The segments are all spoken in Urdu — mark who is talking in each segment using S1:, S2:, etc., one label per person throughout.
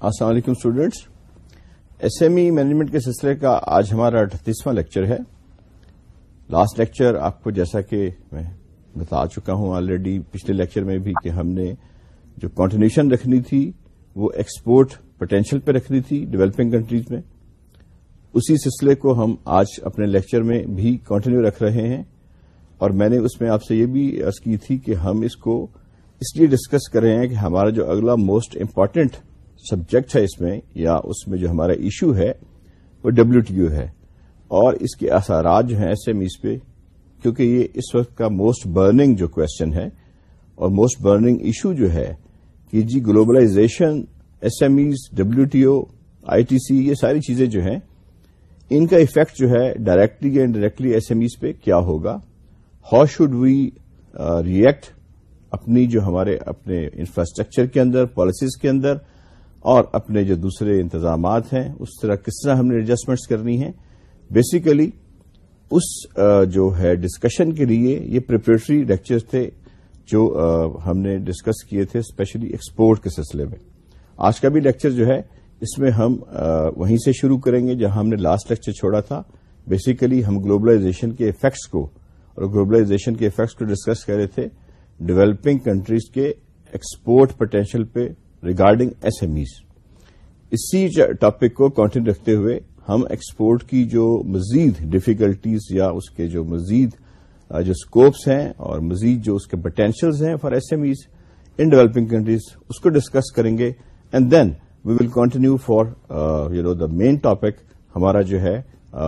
S1: السلام علیکم students S M E management کے سلسلے کا آج ہمارا اٹھتیسواں لیکچر ہے۔ لاسٹ لیکچر آپ کو جیسا کہ میں بتا چکا ہوں آلریڈی پچھلے لیکچر میں بھی کہ ہم نے جو کانٹینیوشن رکھنی تھی، وہ ایکسپورٹ پوٹینشیل پہ رکھنی تھی ڈیولپنگ کنٹریز میں۔ اسی سلسلے کو ہم آج اپنے لیکچر میں بھی کنٹینیو رکھ رہے ہیں۔ اور میں نے اس میں آپ سے یہ بھی عرض کی تھی کہ ہم اس کو اس لیے ڈسکس کر رہے ہیں کہ ہمارا جو اگلا موسٹ امپارٹینٹ سبجیکٹ ہے اس میں یا اس میں جو ہمارا ایشو ہے، وہ ڈبلو ٹی یو ہے۔ اور اس کے اثرات جو ہیں ایس ایم ایز پہ، کیونکہ یہ اس وقت کا موسٹ برننگ جو کوشچن ہے، اور موسٹ برننگ ایشو جو ہے کہ جی globalisation S M Es W T O I T C یہ ساری چیزیں جو ہیں، ان کا افیکٹ جو ہے ڈائریکٹلی یا انڈائریکٹلی ایس ایم ایز پہ کیا ہوگا؟ ہاؤ شوڈ وی ریئیکٹ اپنی جو ہمارے اپنے انفراسٹرکچر کے اندر پالیسیز کے اندر اور اپنے جو دوسرے انتظامات ہیں، اس طرح کس طرح ہم نے ایڈجسٹمنٹس کرنی ہیں۔ بیسیکلی اس جو ہے ڈسکشن کے لیے یہ پریپریٹری لیکچر تھے جو ہم نے ڈسکس کیے تھے اسپیشلی ایکسپورٹ کے سلسلے میں۔ آج کا بھی لیکچر جو ہے، اس میں ہم وہیں سے شروع کریں گے جہاں ہم نے لاسٹ لیکچر چھوڑا تھا۔ بیسیکلی ہم گلوبلائزیشن کے افیکٹس کو اور گلوبلائزیشن کے افیکٹس کو ڈسکس کر رہے تھے۔ ڈیولپنگ کنٹریز کے ایکسپورٹ پوٹینشیل پہ ریگارڈنگ ایس ایم ایز اسی ٹاپک کو کنٹینیو رکھتے ہوئے ہم ایکسپورٹ کی جو مزید ڈفیکلٹیز یا اس کے جو مزید جو اسکوپس ہیں اور مزید جو اس کے پوٹینشیلز ہیں for S M Es in developing countries اس کو ڈسکس کریں گے and then we will continue for you know the main topic ہمارا جو ہے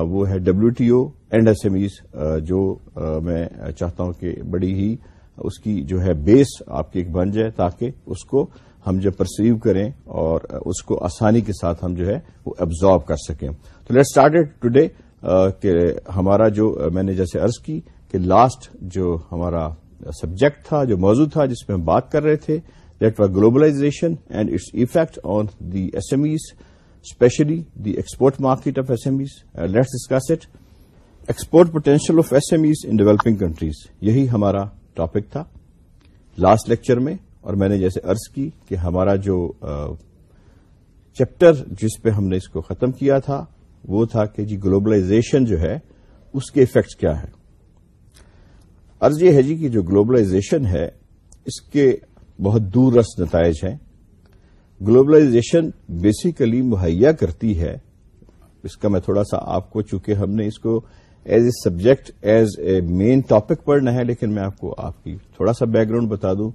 S1: وہ ہے W T O and S M Es جو میں چاہتا ہوں کہ بڑی ہی اس کی جو ہے بیس آپ کی ایک بن جائے تاکہ اس کو ہم جب پرسیو کریں اور اس کو آسانی کے ساتھ ہم جو ہے وہ ابزارو کر سکیں۔ تو لیٹ اسٹارٹ ٹوڈے کہ ہمارا جو، میں نے جیسے ارض کی کہ لاسٹ جو ہمارا سبجیکٹ تھا، جو موضوع تھا جس میں ہم بات کر رہے تھے that was globalisation and its effect on the S M Es especially the export market of S M Es let's discuss it export potential of S M Es in developing countries یہی ہمارا ٹاپک تھا۔ لاسٹ لیکچر میں اور میں نے جیسے ارض کی کہ ہمارا جو چیپٹر جس پہ ہم نے اس کو ختم کیا تھا، وہ تھا کہ جی گلوبلائزیشن جو ہے، اس کے افیکٹس کیا ہے ارض یہ ہے جی کہ جو گلوبلائزیشن ہے، اس کے بہت دور رس نتائج ہیں۔ گلوبلائزیشن بیسیکلی مہیا کرتی ہے۔ اس کا میں تھوڑا سا آپ کو، چونکہ ہم نے اس کو as a subject as a main topic پڑھنا ہے، لیکن میں آپ کو آپ کی تھوڑا سا بیک گراؤنڈ بتا دوں۔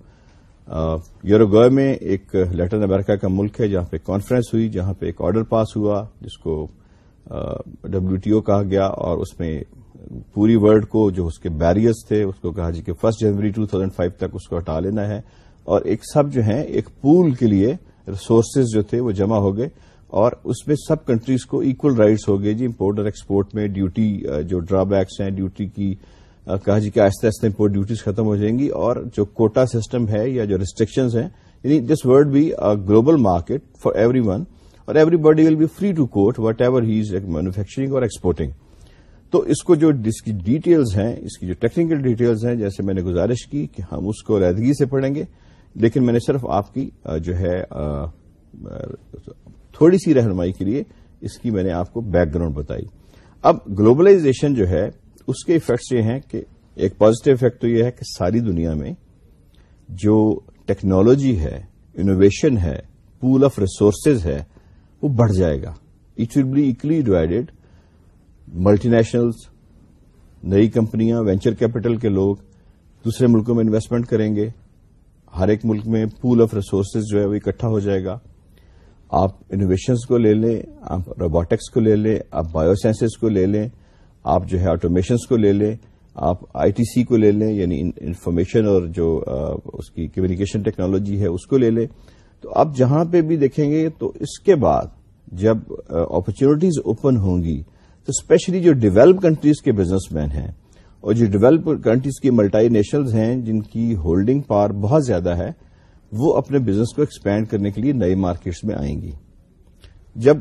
S1: یوروگوئے میں ایک لیٹن امریکہ کا ملک ہے، جہاں پہ کانفرنس ہوئی، جہاں پہ ایک آرڈر پاس ہوا، جس کو ڈبلو ٹی او کہا گیا اور اس میں پوری ورلڈ کو جو اس کے بیریئرز تھے، اس کو کہا جی کہ first January two thousand five تک اس کو ہٹا لینا ہے۔ اور ایک سب جو ہیں، ایک پول کے لیے ریسورسز جو تھے، وہ جمع ہو گئے۔ اور اس میں سب کنٹریز کو ایکول رائٹس ہو گئے۔ جی امپورٹ اور ایکسپورٹ میں ڈیوٹی جو ڈرا بیکس ہیں ڈیوٹی کی کہا جی کہ آہستہ آہستہ امپورٹ ڈیوٹیز ختم ہو جائیں گی اور جو کوٹا سسٹم ہے یا جو ریسٹرکشنز ہیں یعنی this would be global market for everyone اور everybody will be free to quote whatever he is manufacturing اور ایکسپورٹنگ تو اس کو جو اس کی ڈیٹیلز ہیں، اس کی جو ٹیکنیکل ڈیٹیلز ہیں، جیسے میں نے گزارش کی کہ ہم اس کو علیحدگی سے پڑھیں گے، لیکن میں نے صرف آپ کی جو ہے تھوڑی سی رہنمائی کے لیے اس کی میں نے آپ کو بیک گراؤنڈ بتائی۔ اب گلوبلائزیشن جو ہے اس کے افیکٹس یہ ہیں کہ ایک پازیٹو افیکٹ تو یہ ہے کہ ساری دنیا میں جو ٹیکنالوجی ہے انوویشن ہے پول آف ریسورسز ہے، وہ بڑھ جائے گا۔ It will be equally divided multinationals نئی کمپنیاں وینچر کیپٹل کے لوگ دوسرے ملکوں میں انویسٹمنٹ کریں گے۔ ہر ایک ملک میں پول آف ریسورسز جو ہے وہ اکٹھا ہو جائے گا۔ آپ انوویشنس کو لے لیں، آپ روبوٹکس کو لے لیں، آپ بایو سائنسز کو لے لیں۔ آپ جو ہے آٹومیشنس کو لے لیں، آپ آئی ٹی سی کو لے لیں یعنی انفارمیشن اور جو اس کی کمیونیکیشن ٹیکنالوجی ہے، اس کو لے لیں۔ تو آپ جہاں پہ بھی دیکھیں گے تو اس کے بعد جب اپرچونیٹیز اوپن ہوں گی، تو اسپیشلی جو ڈیولپ کنٹریز کے بزنس مین ہیں اور جو ڈیولپ کنٹریز کی ملٹائی نیشنلز ہیں، جن کی ہولڈنگ پاور بہت زیادہ ہے، وہ اپنے بزنس کو ایکسپینڈ کرنے کے لیے نئی مارکیٹس میں آئیں گی۔ جب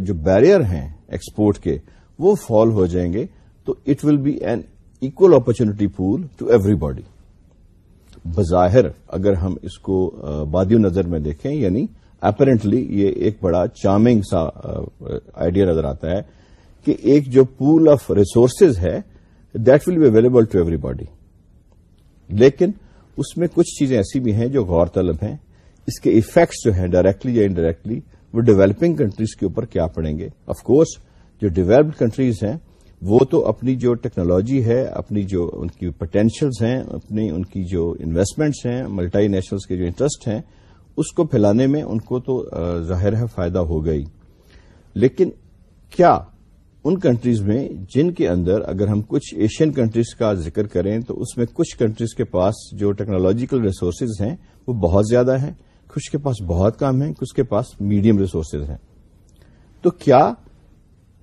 S1: جو بیریئر ہیں ایکسپورٹ کے وہ فال ہو جائیں گے تو it will be an equal opportunity pool to everybody بظاہر اگر ہم اس کو بادی نظر میں دیکھیں یعنی اپرنٹلی یہ ایک بڑا چارمنگ سا آئیڈیا نظر آتا ہے کہ ایک جو پول آف ریسورسز ہے that will be available to everybody لیکن اس میں کچھ چیزیں ایسی بھی ہیں جو غور طلب ہیں۔ اس کے افیکٹس جو ہیں ڈائریکٹلی یا انڈائریکٹلی وہ ڈیولپنگ کنٹریز کے اوپر کیا پڑیں گے؟ آف کورس جو ڈیولپڈ کنٹریز ہیں، وہ تو اپنی جو ٹیکنالوجی ہے، اپنی جو ان کی پوٹینشیلز ہیں، اپنی ان کی جو انویسٹمنٹس ہیں ملٹائی نیشنلز کے جو انٹرسٹ ہیں، اس کو پھیلانے میں ان کو تو ظاہر ہے فائدہ ہو گئی۔ لیکن کیا ان کنٹریز میں جن کے اندر اگر ہم کچھ ایشین کنٹریز کا ذکر کریں تو اس میں کچھ کنٹریز کے پاس جو ٹیکنالوجیکل ریسورسز ہیں، وہ بہت زیادہ ہیں۔ کچھ کے پاس بہت کم ہیں، کچھ کے پاس میڈیم ریسورسز ہیں۔ تو کیا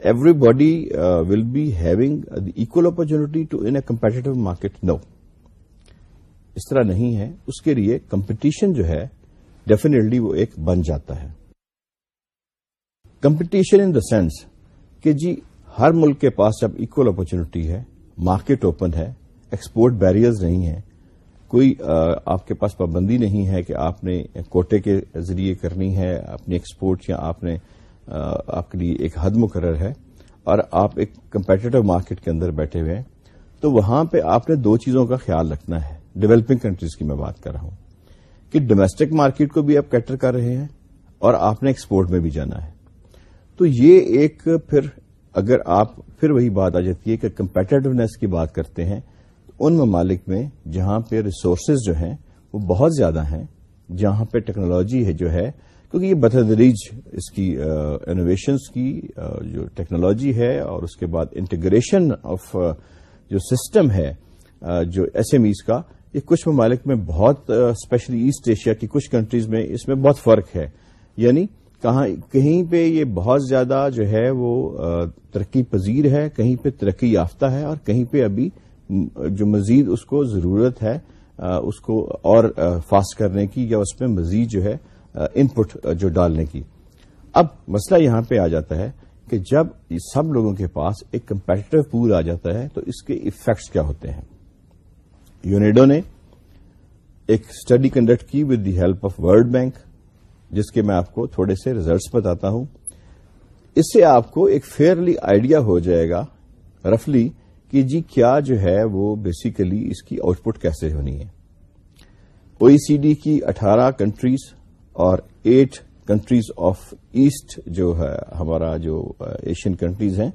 S1: everybody will be having equal opportunity to in a competitive market no اس طرح نہیں ہے. اس کے لیے کمپٹیشن جو ہے ڈیفینیٹلی وہ ایک بن جاتا ہے. کمپٹیشن ان دا سینس کہ جی ہر ملک کے پاس جب اکول اپرچونٹی ہے مارکیٹ اوپن ہے ایکسپورٹ بیریئرز نہیں ہیں. کوئی آپ کے پاس پابندی نہیں ہے کہ آپ نے کوٹے کے ذریعے کرنی ہے، اپنی ایکسپورٹ یا آپ نے آپ کے لیے ایک حد مقرر ہے اور آپ ایک کمپیٹیو مارکیٹ کے اندر بیٹھے ہوئے ہیں، تو وہاں پہ آپ نے دو چیزوں کا خیال رکھنا ہے۔ ڈیولپنگ کنٹریز کی میں بات کر رہا ہوں۔ کہ ڈومیسٹک مارکیٹ کو بھی آپ کیٹر کر رہے ہیں اور آپ نے ایکسپورٹ میں بھی جانا ہے۔ تو یہ ایک پھر اگر آپ، پھر وہی بات آ جاتی ہے کہ کمپیٹیونیس کی بات کرتے ہیں ان ممالک میں جہاں پہ ریسورسز جو ہیں وہ بہت زیادہ ہیں، جہاں پہ ٹیکنالوجی ہے جو ہے کیونکہ یہ بتدریج اس کی انوویشنس کی جو ٹیکنالوجی ہے اور اس کے بعد انٹیگریشن آف جو سسٹم ہے جو ایس ایم ایز کا، یہ کچھ ممالک میں بہت اسپیشلی ایسٹ ایشیا کی کچھ کنٹریز میں اس میں بہت فرق ہے۔ یعنی کہاں، کہیں پہ یہ بہت زیادہ جو ہے وہ ترقی پذیر ہے، کہیں پہ ترقی یافتہ ہے اور کہیں پہ ابھی جو مزید اس کو ضرورت ہے اس کو اور فاسٹ کرنے کی یا اس میں مزید جو ہے ان پٹ جو ڈالنے کی۔ اب مسئلہ یہاں پہ آ جاتا ہے کہ جب سب لوگوں کے پاس ایک کمپیٹیو پول آ جاتا ہے، تو اس کے افیکٹس کیا ہوتے ہیں؟ یونیڈو نے ایک اسٹڈی کنڈکٹ کی with the help of World Bank جس کے میں آپ کو تھوڑے سے ریزلٹس بتاتا ہوں۔ اس سے آپ کو ایک فیئرلی آئیڈیا ہو جائے گا رفلی کہ جی کیا جو ہے وہ بیسیکلی اس کی آؤٹ پٹ کیسے ہونی ہے۔ او ای سی ڈی کی اٹھارہ کنٹریز اور ایٹ کنٹریز آف ایسٹ جو ہے، ہمارا جو ایشین کنٹریز ہیں،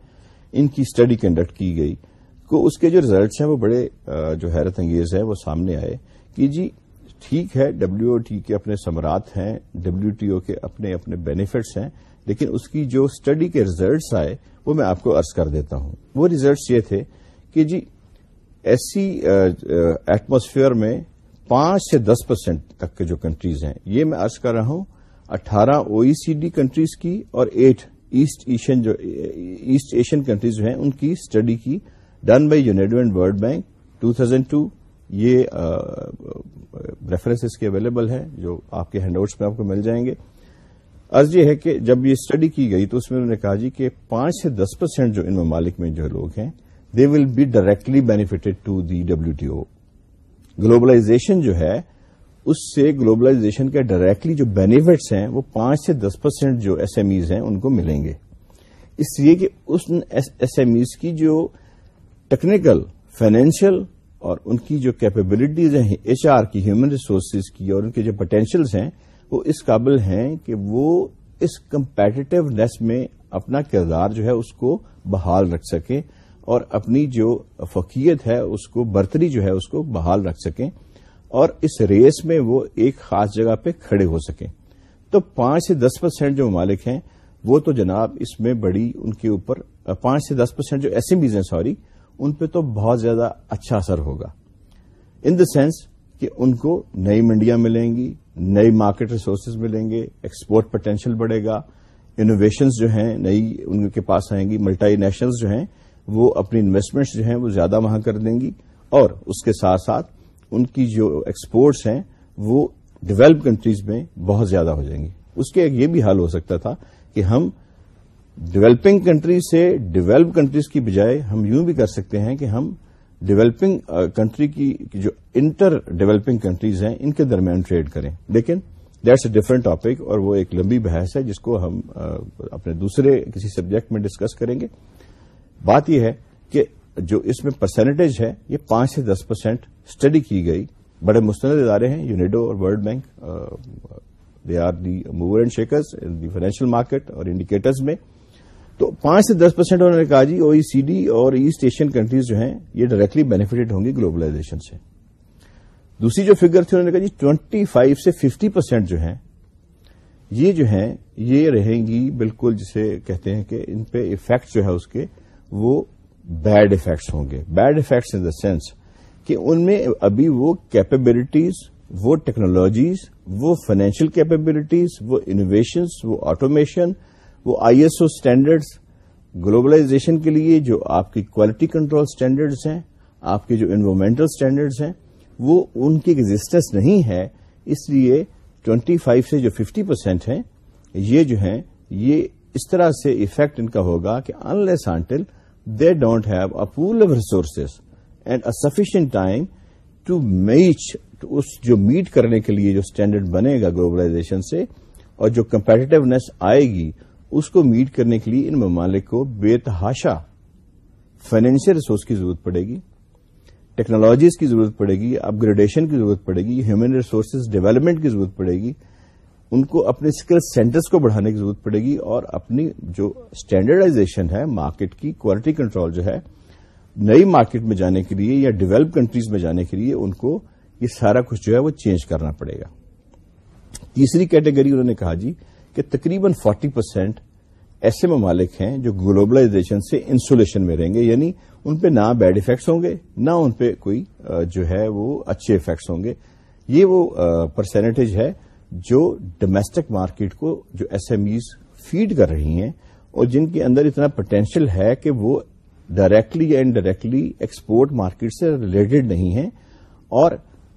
S1: ان کی اسٹڈی کنڈکٹ کی گئی۔ کو اس کے جو ریزلٹس ہیں، وہ بڑے جو حیرت انگیز ہیں، وہ سامنے آئے کہ جی ٹھیک ہے ڈبلو ٹی کے اپنے سمرات ہیں ڈبلو ٹی او کے اپنے اپنے بینیفٹس ہیں، لیکن اس کی جو اسٹڈی کے ریزلٹس آئے، وہ میں آپ کو ارض کر دیتا ہوں۔ وہ ریزلٹس یہ تھے کہ جی ایسی ایٹماسفیئر میں پانچ سے دس پرسینٹ تک کے جو کنٹریز ہیں، یہ میں ارض کر رہا ہوں، اٹھارہ او ای سی ڈی کنٹریز کی اور ایٹ ایسٹ ایشین جو ایسٹ ایشین کنٹریز جو ہیں، ان کی اسٹڈی کی done by UNIDO and World Bank two thousand two یہ ریفرنس اس کے اویلیبل ہے جو آپ کے ہینڈ آؤٹس میں آپ کو مل جائیں گے۔ عرض یہ ہے کہ جب یہ اسٹڈی کی گئی تو اس میں انہوں نے کہا جی کہ پانچ سے دس پرسینٹ جو ان ممالک میں جو لوگ ہیں they will be directly benefited to the W T O globalisation جو ہے، اس سے گلوبلائزیشن کے ڈائریکٹلی جو بینیفٹس ہیں، وہ پانچ سے دس پرسینٹ جو ایس ایم ایز ہیں، ان کو ملیں گے۔ اس لیے کہ اس ایس ایم ایز کی جو ٹیکنیکل فائنینشیل اور ان کی جو کیپبلٹیز ہیں ایچ آر کی ہیومن ریسورسز کی اور ان کے جو پوٹینشیلز ہیں، وہ اس قابل ہیں کہ وہ اس کمپیٹیونیس میں اپنا کردار جو ہے، اس کو بحال رکھ سکیں۔ اور اپنی جو فقیت ہے، اس کو برتری جو ہے، اس کو بحال رکھ سکیں اور اس ریس میں وہ ایک خاص جگہ پہ کھڑے ہو سکیں۔ تو پانچ سے دس پرسینٹ جو ممالک ہیں، وہ تو جناب اس میں بڑی ان کے اوپر، پانچ سے دس پرسینٹ جو ایسے میز ہیں، سوری، ان پہ تو بہت زیادہ اچھا اثر ہوگا۔ ان دا سینس کہ ان کو نئی منڈیاں ملیں گی، نئی مارکیٹ ریسورسز ملیں گے ایکسپورٹ پوٹینشیل بڑھے گا۔ انوویشنز جو ہیں، نئی ان کے پاس آئیں گی ملٹائی نیشنلز جو ہیں وہ اپنی انویسٹمنٹس جو ہیں وہ زیادہ وہاں کر دیں گی اور اس کے ساتھ ساتھ ان کی جو ایکسپورٹس ہیں وہ ڈیولپ کنٹریز میں بہت زیادہ ہو جائیں گی۔ اس کے یہ بھی حال ہو سکتا تھا کہ ہم ڈیولپنگ کنٹریز سے ڈیولپ کنٹریز کی بجائے ہم یوں بھی کر سکتے ہیں کہ ہم ڈیولپنگ کنٹری کی جو انٹر ڈیولپنگ کنٹریز ہیں ان کے درمیان ٹریڈ کریں۔ لیکن دیٹس اے ڈفرنٹ ٹاپک اور وہ ایک لمبی بحث ہے جس کو ہم اپنے دوسرے کسی سبجیکٹ میں ڈسکس کریں گے۔ بات یہ ہے کہ جو اس میں پرسنٹیج ہے، یہ پانچ سے دس پرسینٹ اسٹڈی کی گئی۔ بڑے مستند ادارے ہیں، یونیڈو اور World Bank they are the mover and shakers the financial market اور انڈیکیٹرز میں۔ تو پانچ سے دس پرسینٹ انہوں نے کہا جی او ای سی ڈی اور ایسٹ ایشین کنٹریز جو ہیں، یہ ڈائریکٹلی بینیفیٹڈ ہوں گی گلوبلائزیشن سے۔ دوسری جو فگر تھی، انہوں نے کہا جی ٹوینٹی فائیو سے ففٹی پرسینٹ جو ہیں، یہ جو ہیں، یہ رہیں گی بالکل جسے کہتے ہیں کہ ان پہ افیکٹ جو ہے اس کے وہ بیڈ افیکٹس ہوں گے. Bad effects in the sense کہ ان میں ابھی وہ کیپبلٹیز وہ ٹیکنالوجیز وہ فائنینشیل کیپبلٹیز وہ انوویشنز وہ آٹومیشن وہ I S O standards globalization کے لیے جو آپ کی کوالٹی کنٹرول اسٹینڈرڈس ہیں، آپ کے جو انوائرمنٹل اسٹینڈرڈس ہیں، وہ ان کی ایگزٹینس نہیں ہے. اس لیے ٹوینٹی فائیو سے جو ففٹی پرسینٹ ہیں، یہ جو ہیں، یہ اس طرح سے افیکٹ ان کا ہوگا کہ unless until they don't have a pool of resources and a sufficient time to match اس جو میٹ کرنے کے لیے جو اسٹینڈرڈ بنے گا گلوبلائزیشن سے اور جو کمپیٹیونیس آئے گی اس کو میٹ کرنے کے لیے ان ممالک کو بے تحاشا فائنینشیل ریسورس کی ضرورت پڑے گی ٹیکنالوجیز کی ضرورت پڑے گی اپ گریڈیشن کی ضرورت پڑے گی ہیومن ریسورسز ڈیولپمنٹ کی ضرورت پڑے گی ان کو اپنے اسکل سینٹرز کو بڑھانے کی ضرورت پڑے گی اور اپنی جو اسٹینڈرڈائزیشن ہے مارکیٹ کی کوالٹی کنٹرول جو ہے، نئی مارکیٹ میں جانے کے لیے یا ڈیولپ کنٹریز میں جانے کے لیے ان کو یہ سارا کچھ جو ہے وہ چینج کرنا پڑے گا۔ تیسری کیٹیگری انہوں نے کہا جی کہ تقریباً فورٹی پرسینٹ ایسے ممالک ہیں جو گلوبلائزیشن سے انسولیشن میں رہیں گے یعنی ان پہ نہ بیڈ افیکٹس ہوں گے، نہ ان پہ کوئی جو ہے وہ اچھے افیکٹس ہوں گے۔ یہ وہ پرسنٹیج ہے۔ جو ڈومیسٹک مارکیٹ کو جو ایس ایم ایز فیڈ کر رہی ہیں اور جن کے اندر اتنا پوٹینشیل ہے کہ وہ ڈائریکٹلی یا انڈائریکٹلی ایکسپورٹ مارکیٹ سے ریلیٹڈ نہیں ہیں اور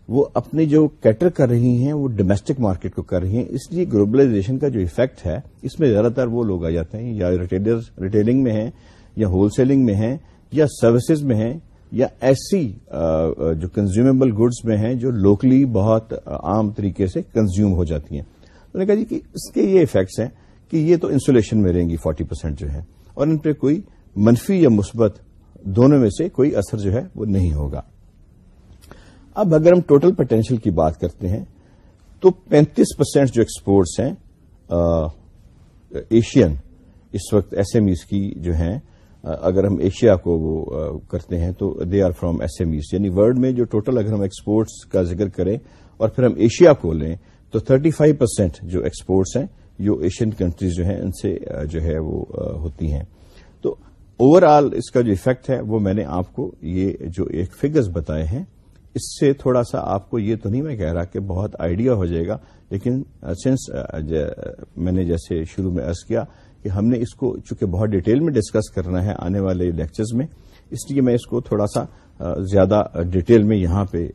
S1: وہ اپنی جو کیٹر کر رہی ہیں وہ ڈومیسٹک مارکیٹ کو کر رہی ہیں، اس لیے گلوبلائزیشن کا جو افیکٹ ہے، اس میں زیادہ تر وہ لوگ آ جاتے ہیں یا ریٹیلنگ میں ہیں یا ہول سیلنگ میں ہیں یا سروسز میں ہیں یا ایسی جو کنزیومیبل گڈز میں ہیں جو لوکلی بہت عام طریقے سے کنزیوم ہو جاتی ہیں۔ انہوں نے کہا جی کہ اس کے یہ افیکٹس ہیں کہ یہ تو انسولیشن میں رہیں گی فورٹی پرسینٹ جو ہے، اور ان پہ کوئی منفی یا مثبت دونوں میں سے کوئی اثر جو ہے وہ نہیں ہوگا۔ اب اگر ہم ٹوٹل پوٹینشیل کی بات کرتے ہیں، تو پینتیس پرسینٹ جو ایکسپورٹس ہیں ایشین اس وقت ایس ایم ایز کی جو ہیں اگر ہم ایشیا کو وہ کرتے ہیں تو they are from S M Es یعنی ورلڈ میں جو ٹوٹل اگر ہم ایکسپورٹس کا ذکر کریں اور پھر ہم ایشیا کو لیں، تو تھرٹی فائیو پرسینٹ جو ایکسپورٹس ہیں، جو ایشین کنٹریز جو ہیں، ان سے جو ہے وہ ہوتی ہیں۔ تو اوور آل اس کا جو افیکٹ ہے، وہ میں نے آپ کو یہ جو ایک فگرز بتائے ہیں، اس سے تھوڑا سا آپ کو یہ تو نہیں میں کہہ رہا کہ بہت آئیڈیا ہو جائے گا، لیکن سنس میں نے جیسے شروع میں ارض کیا کہ ہم نے اس کو چونکہ بہت ڈیٹیل میں ڈسکس کرنا ہے آنے والے لیکچرز میں، اس لیے میں اس کو تھوڑا سا زیادہ ڈیٹیل میں یہاں پہ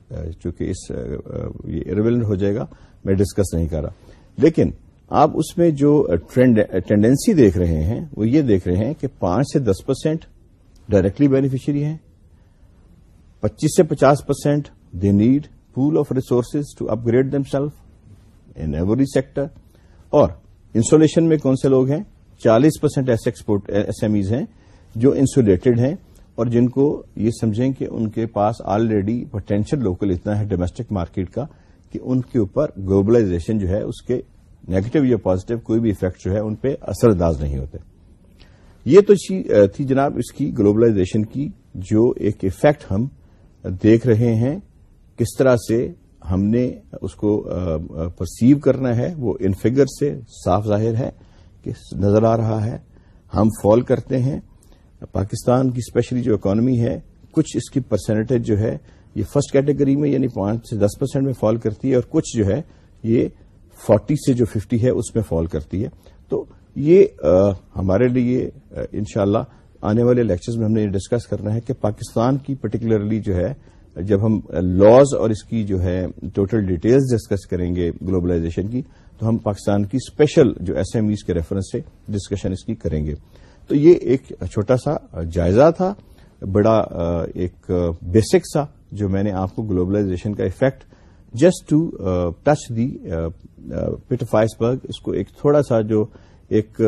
S1: چونکہ اس یہ ریویلنٹ ہو جائے گا، میں ڈسکس نہیں کر رہا۔ لیکن آپ اس میں جو ٹینڈینسی دیکھ رہے ہیں، وہ یہ دیکھ رہے ہیں کہ پانچ سے دس پرسینٹ ڈائریکٹلی بینیفیشری ہیں، پچیس سے پچاس percent they need pool of resources to upgrade them self in every sector اور انسولیشن میں کون سے لوگ ہیں؟ چالیس پرسینٹ ایسے ایکسپورٹ، ایس ایم ایز ہیں جو انسولیٹڈ ہیں اور جن کو یہ سمجھیں کہ ان کے پاس آلریڈی پوٹینشیل لوکل اتنا ہے ڈومیسٹک مارکیٹ کا کہ ان کے اوپر گلوبلائزیشن جو ہے، اس کے نیگیٹو یا پازیٹو کوئی بھی افیکٹ جو ہے، ان پہ اثر انداز نہیں ہوتے۔ یہ تو تھی جناب اس کی گلوبلائزیشن کی جو ایک افیکٹ ہم دیکھ رہے ہیں، کس طرح سے ہم نے اس کو پرسیو کرنا ہے، وہ ان فگر سے صاف ظاہر ہے۔ نظر آ رہا ہے۔ ہم فال کرتے ہیں۔ پاکستان کی اسپیشلی جو اکانومی ہے، کچھ اس کی پرسنٹیج جو ہے، یہ فرسٹ کیٹیگری میں یعنی پانچ سے دس پرسینٹ میں فال کرتی ہے اور کچھ جو ہے، یہ فورٹی سے جو ففٹی ہے، اس میں فال کرتی ہے۔ تو یہ ہمارے لیے انشاءاللہ آنے والے لیکچرز میں ہم نے یہ ڈسکس کرنا ہے کہ پاکستان کی پرٹیکولرلی جو ہے، جب ہم لاز اور اس کی جو ہے ٹوٹل ڈیٹیلز ڈسکس کریں گے گلوبلائزیشن کی تو ہم پاکستان کی اسپیشل جو ایس ایم ایز کے ریفرنس سے ڈسکشن اس کی کریں گے۔ تو یہ ایک چھوٹا سا جائزہ تھا، بڑا ایک بیسک سا، جو میں نے آپ کو گلوبلائزیشن کا effect just to touch the put of iceberg اس کو ایک تھوڑا سا جو ایک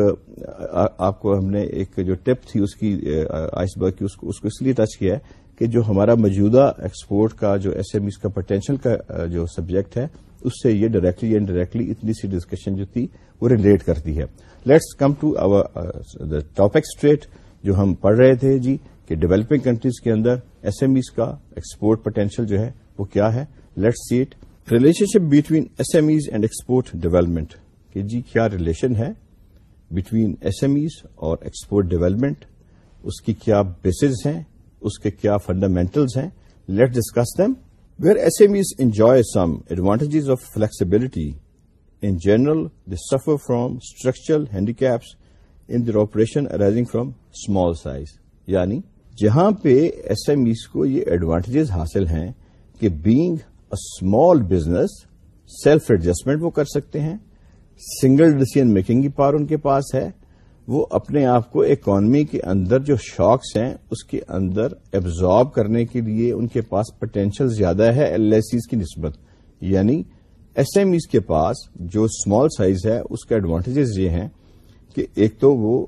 S1: آپ کو ہم نے ایک جو ٹپ تھی اس کی آئس برگ کی، اس کو، اس لیے ٹچ کیا ہے کہ جو ہمارا موجودہ ایکسپورٹ کا، جو ایس ایم ایز کا پوٹینشیل کا جو سبجیکٹ ہے اس سے یہ ڈائریکٹلی اینڈ ڈائریکٹلی اتنی سی ڈسکشن جو تھی وہ ریلیٹ کرتی ہے۔ Let's come to over topic straight جو ہم پڑھ رہے تھے جی کہ ڈیولپنگ کنٹریز کے اندر ایس ایم ایز کا ایکسپورٹ پوٹینشیل جو ہے وہ کیا ہے؟ Let see it relationship between S M Es and export development کہ جی کیا ریلیشن ہے بٹوین ایس ایم ایز اور ایکسپورٹ ڈیولپمنٹ اس کی کیا بیسز ہیں؟ اس کے کیا فنڈامینٹلز ہیں؟ Let discuss them where S M Es enjoy some advantages of flexibility in general they suffer from structural handicaps in their operation arising from small size یعنی جہاں پہ ایس ایم ایز کو یہ ایڈوانٹیجز حاصل ہیں کہ being a small business self adjustment وہ کر سکتے ہیں سنگل ڈیسیزن میکنگ کی پار ان کے پاس ہے وہ اپنے آپ کو اکانمی کے اندر جو شاکس ہیں، اس کے اندر ایبزارب کرنے کے لیے ان کے پاس پوٹینشیل زیادہ ہے ایل ایس سیز کی نسبت۔ یعنی ایس ایم ایز کے پاس جو اسمال سائز ہے، اس کے ایڈوانٹیجز یہ ہیں کہ ایک تو وہ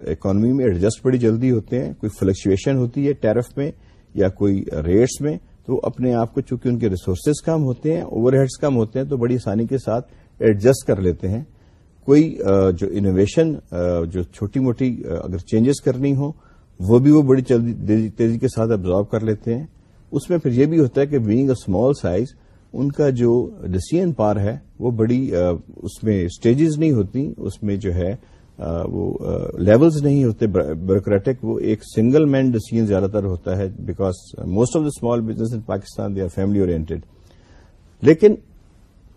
S1: اکانمی میں ایڈجسٹ بڑی جلدی ہوتے ہیں، کوئی فلکچویشن ہوتی ہے ٹیرف میں یا کوئی ریٹس میں، تو اپنے آپ کو چونکہ ان کے ریسورسز کم ہوتے ہیں اوور ہیڈس کم ہوتے ہیں، تو بڑی آسانی کے ساتھ ایڈجسٹ کر لیتے ہیں۔ کوئی جو انوویشن جو چھوٹی موٹی اگر چینجز کرنی ہو وہ بھی وہ بڑی تیزی کے ساتھ ابزارو کر لیتے ہیں۔ اس میں پھر یہ بھی ہوتا ہے کہ بینگ اے اسمال سائز ان کا جو ڈسیزن پار ہے، وہ بڑی اس میں اسٹیجز نہیں ہوتی، اس میں جو ہے وہ لیولز نہیں ہوتے بیوروکریٹک وہ ایک سنگل مین ڈسیزن زیادہ تر ہوتا ہے because most of the small business in Pakistan they are family oriented لیکن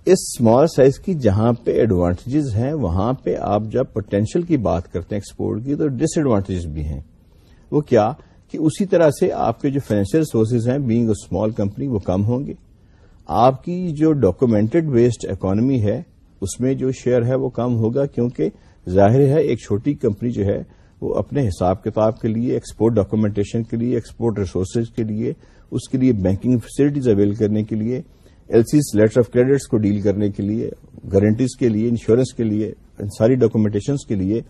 S1: اس اسمال سائز کی جہاں پہ ایڈوانٹیجز ہیں، وہاں پہ آپ جب پوٹینشیل کی بات کرتے ہیں ایکسپورٹ کی، تو ڈس ایڈوانٹیجز بھی ہیں۔ وہ کیا؟ کہ اسی طرح سے آپ کے جو فائنینشیل سورسز ہیں بینگ اے اسمال کمپنی وہ کم ہوں گے۔ آپ کی جو ڈاکومینٹڈ بیسڈ اکانمی ہے، اس میں جو شیئر ہے، وہ کم ہوگا۔ کیونکہ ظاہر ہے، ایک چھوٹی کمپنی جو ہے، وہ اپنے حساب کتاب کے لیے ایکسپورٹ ڈاکومنٹیشن کے لیے ایکسپورٹ ریسورسز کے لیے، اس کے لیے بینکنگ فیسلٹیز اویل کرنے کے لیے L Cs letter of credits کو ڈیل کرنے کے لیے گارنٹیز کے لیے انشورنس کے لیے، ان ساری ڈاکومنٹیشنس کے لیے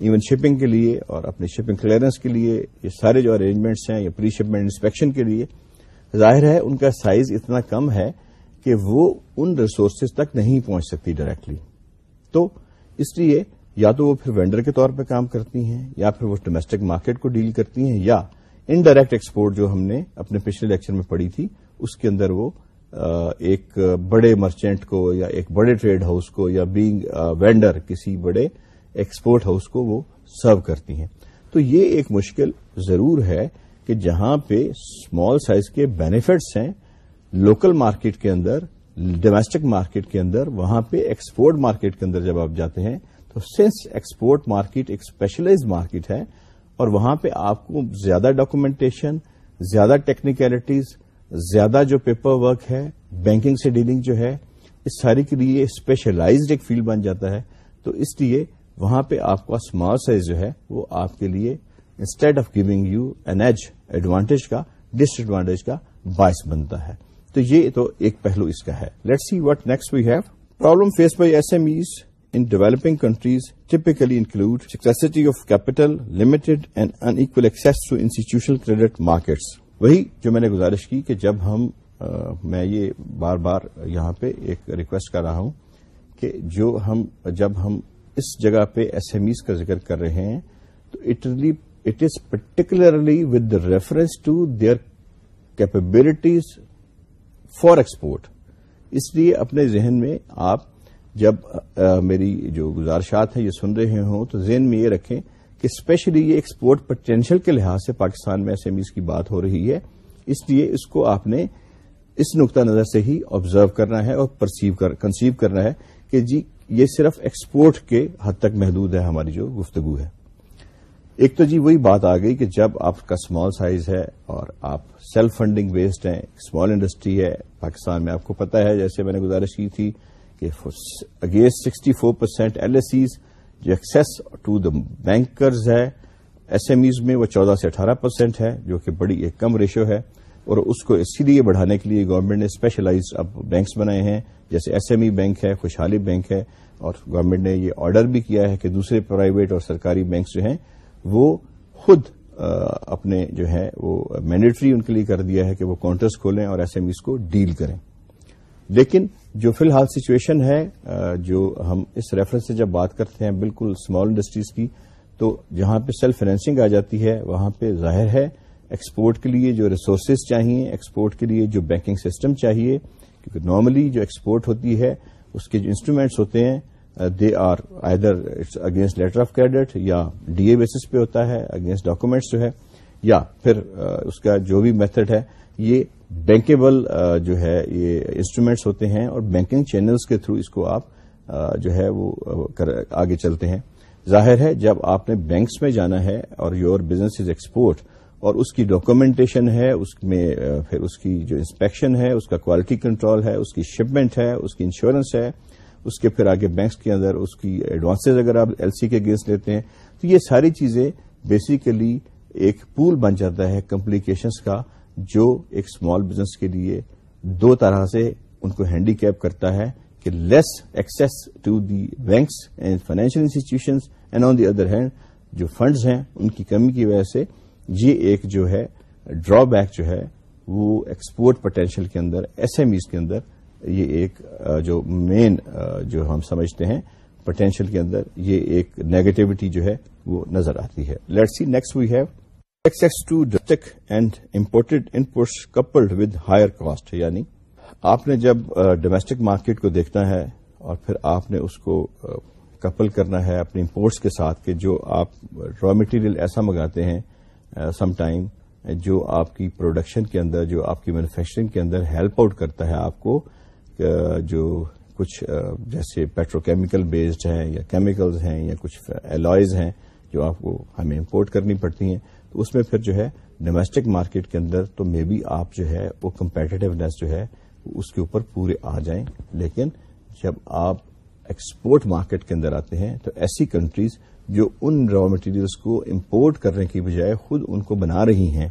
S1: ایون شپنگ کے لیے، اور اپنے شپنگ کلیئرنس کے لیے، یہ سارے جو ارینجمنٹس ہیں، یا پری شپمنٹ انسپیکشن کے لیے، ظاہر ہے ان کا سائز اتنا کم ہے کہ وہ ان ریسورسز تک نہیں پہنچ سکتی ڈائریکٹلی تو اس لیے یا تو وہ پھر وینڈر کے طور پہ کام کرتی ہیں، یا پھر وہ ڈومیسٹک مارکیٹ کو ڈیل کرتی ہیں، یا انڈائریکٹ ایکسپورٹ جو ہم نے اپنے پچھلے لیکچر میں پڑھی تھی، اس کے اندر وہ ایک بڑے مرچینٹ کو یا ایک بڑے ٹریڈ ہاؤس کو یا بینگ وینڈر کسی بڑے ایکسپورٹ ہاؤس کو وہ سرو کرتی ہیں۔ تو یہ ایک مشکل ضرور ہے کہ جہاں پہ اسمال سائز کے بینیفٹس ہیں لوکل مارکیٹ کے اندر ڈومیسٹک مارکیٹ کے اندر، وہاں پہ ایکسپورٹ مارکیٹ کے اندر جب آپ جاتے ہیں، تو سنس ایکسپورٹ مارکیٹ ایک اسپیشلائز مارکیٹ ہے، اور وہاں پہ آپ کو زیادہ ڈاکومنٹیشن زیادہ ٹیکنیکلٹیز زیادہ جو پیپر ورک ہے بینکنگ سے ڈیلنگ جو ہے اس ساری کے لیے اسپیشلائزڈ ایک فیلڈ بن جاتا ہے۔ تو اس لیے وہاں پہ آپ کا اسمال سائز جو ہے وہ آپ کے لیے instead of giving you an edge advantage کا ڈس ایڈوانٹیج کا باعث بنتا ہے۔ تو یہ تو ایک پہلو اس کا ہے۔ Let see what next we have problem face by S M Es in developing countries typically include scarcity of capital, limited and unequal access to institutional credit markets. وہی جو میں نے گزارش کی کہ جب ہم میں یہ بار بار یہاں پہ ایک ریکویسٹ کر رہا ہوں کہ جو ہم، جب ہم اس جگہ پہ ایس ایم ایز کا ذکر کر رہے ہیں، تو it is particularly with reference to their capabilities for export اس لیے اپنے ذہن میں آپ جب میری جو گزارشات ہیں، یہ سن رہے ہوں تو ذہن میں یہ رکھیں کہ اسپیشلی یہ ایکسپورٹ پوٹینشیل کے لحاظ سے پاکستان میں ایس ایم ایز کی بات ہو رہی ہے، اس لیے اس کو آپ نے اس نقطہ نظر سے ہی آبزرو کرنا ہے اور پرسیو کر کنسیو کرنا ہے کہ جی یہ صرف ایکسپورٹ کے حد تک محدود ہے، ہماری جو گفتگو ہے۔ ایک تو جی وہی بات آ گئی کہ جب آپ کا اسمال سائز ہے اور آپ سیلف فنڈنگ بیسڈ ہیں اسمال انڈسٹری ہے، پاکستان میں آپ کو پتا ہے، جیسے میں نے گزارش کی تھی کہ against sixty four percent L S Cs جو ایکسیس ٹو دا بینکرز ہے ایس ایم ایز میں وہ چودہ سے اٹھارہ پرسینٹ ہے، جو کہ بڑی ایک کم ریشو ہے، اور اس کو اسی لیے بڑھانے کے لیے گورنمنٹ نے اسپیشلائز اب بینکس بنائے ہیں، جیسے ایس ایم ای بینک ہے، خوشحالی بینک ہے، اور گورنمنٹ نے یہ آرڈر بھی کیا ہے کہ دوسرے پرائیویٹ اور سرکاری بینکس جو ہیں، وہ خود اپنے جو ہے وہ مینڈیٹری ان کے لیے کر دیا ہے کہ وہ کاؤنٹرز کھولیں اور ایس ایم ایز کو ڈیل کریں۔ لیکن جو فی الحال سچویشن ہے جو ہم اس ریفرنس سے جب بات کرتے ہیں بالکل اسمال انڈسٹریز کی، تو جہاں پہ سیلف فائنینسنگ آ جاتی ہے، وہاں پہ ظاہر ہے ایکسپورٹ کے لیے جو ریسورسز چاہیے ایکسپورٹ کے لیے جو بینکنگ سسٹم چاہیے، کیونکہ نارملی جو ایکسپورٹ ہوتی ہے، اس کے جو انسٹرومینٹس ہوتے ہیں they are other its against letter of credit یا ڈی اے بیسس پہ ہوتا ہے اگینسٹ ڈاکومینٹس جو ہے، یا پھر اس کا جو بھی میتھڈ ہے، یہ بینکیبل جو ہے، یہ انسٹرومینٹس ہوتے ہیں اور بینکنگ چینلز کے تھرو اس کو آپ جو ہے، وہ آگے چلتے ہیں۔ ظاہر ہے، جب آپ نے بینکس میں جانا ہے اور یور بزنس از ایکسپورٹ اور اس کی ڈاکومنٹیشن ہے، اس میں پھر اس کی جو انسپیکشن ہے، اس کا کوالٹی کنٹرول ہے، اس کی شپمنٹ ہے، اس کی انشورنس ہے، اس کے پھر آگے بینکس کے اندر اس کی ایڈوانسز اگر آپ ایل سی کے اگینسٹ لیتے ہیں، تو یہ ساری چیزیں بیسیکلی ایک پول بن جاتا ہے کمپلیکیشنس کا۔ جو ایک اسمال بزنس کے لیے دو طرح سے ان کو ہینڈی کیپ کرتا ہے کہ less access to the banks and financial institutions and on the other hand جو فنڈز ہیں، ان کی کمی کی وجہ سے یہ ایک جو ہے ڈرا بیک جو ہے وہ ایکسپورٹ پوٹینشیل کے اندر ایس ایم ایز کے اندر یہ ایک جو مین جو ہم سمجھتے ہیں پوٹینشیل کے اندر یہ ایک نیگیٹوٹی جو ہے وہ نظر آتی ہے۔ Let see next we have access to domestic and imported inputs coupled with higher cost یعنی آپ نے جب ڈومیسٹک مارکیٹ کو دیکھنا ہے اور پھر آپ نے اس کو کپل کرنا ہے اپنی امپورٹس کے ساتھ کہ جو آپ را مٹیریل ایسا منگاتے ہیں سم ٹائم جو آپ کی پروڈکشن کے اندر جو آپ کی مینوفیکچرنگ کے اندر ہیلپ آؤٹ کرتا ہے آپ کو جو کچھ جیسے پیٹروکیمیکل بیسڈ ہیں یا کیمیکلز ہیں یا کچھ الائز ہیں جو آپ کو ہمیں امپورٹ کرنی پڑتی ہیں تو اس میں پھر جو ہے ڈومیسٹک مارکیٹ کے اندر تو مے بی آپ جو ہے وہ کمپیٹیونیس جو ہے اس کے اوپر پورے آ جائیں۔ لیکن جب آپ ایکسپورٹ مارکیٹ کے اندر آتے ہیں تو ایسی کنٹریز جو ان را مٹیریلس کو امپورٹ کرنے کی بجائے خود ان کو بنا رہی ہیں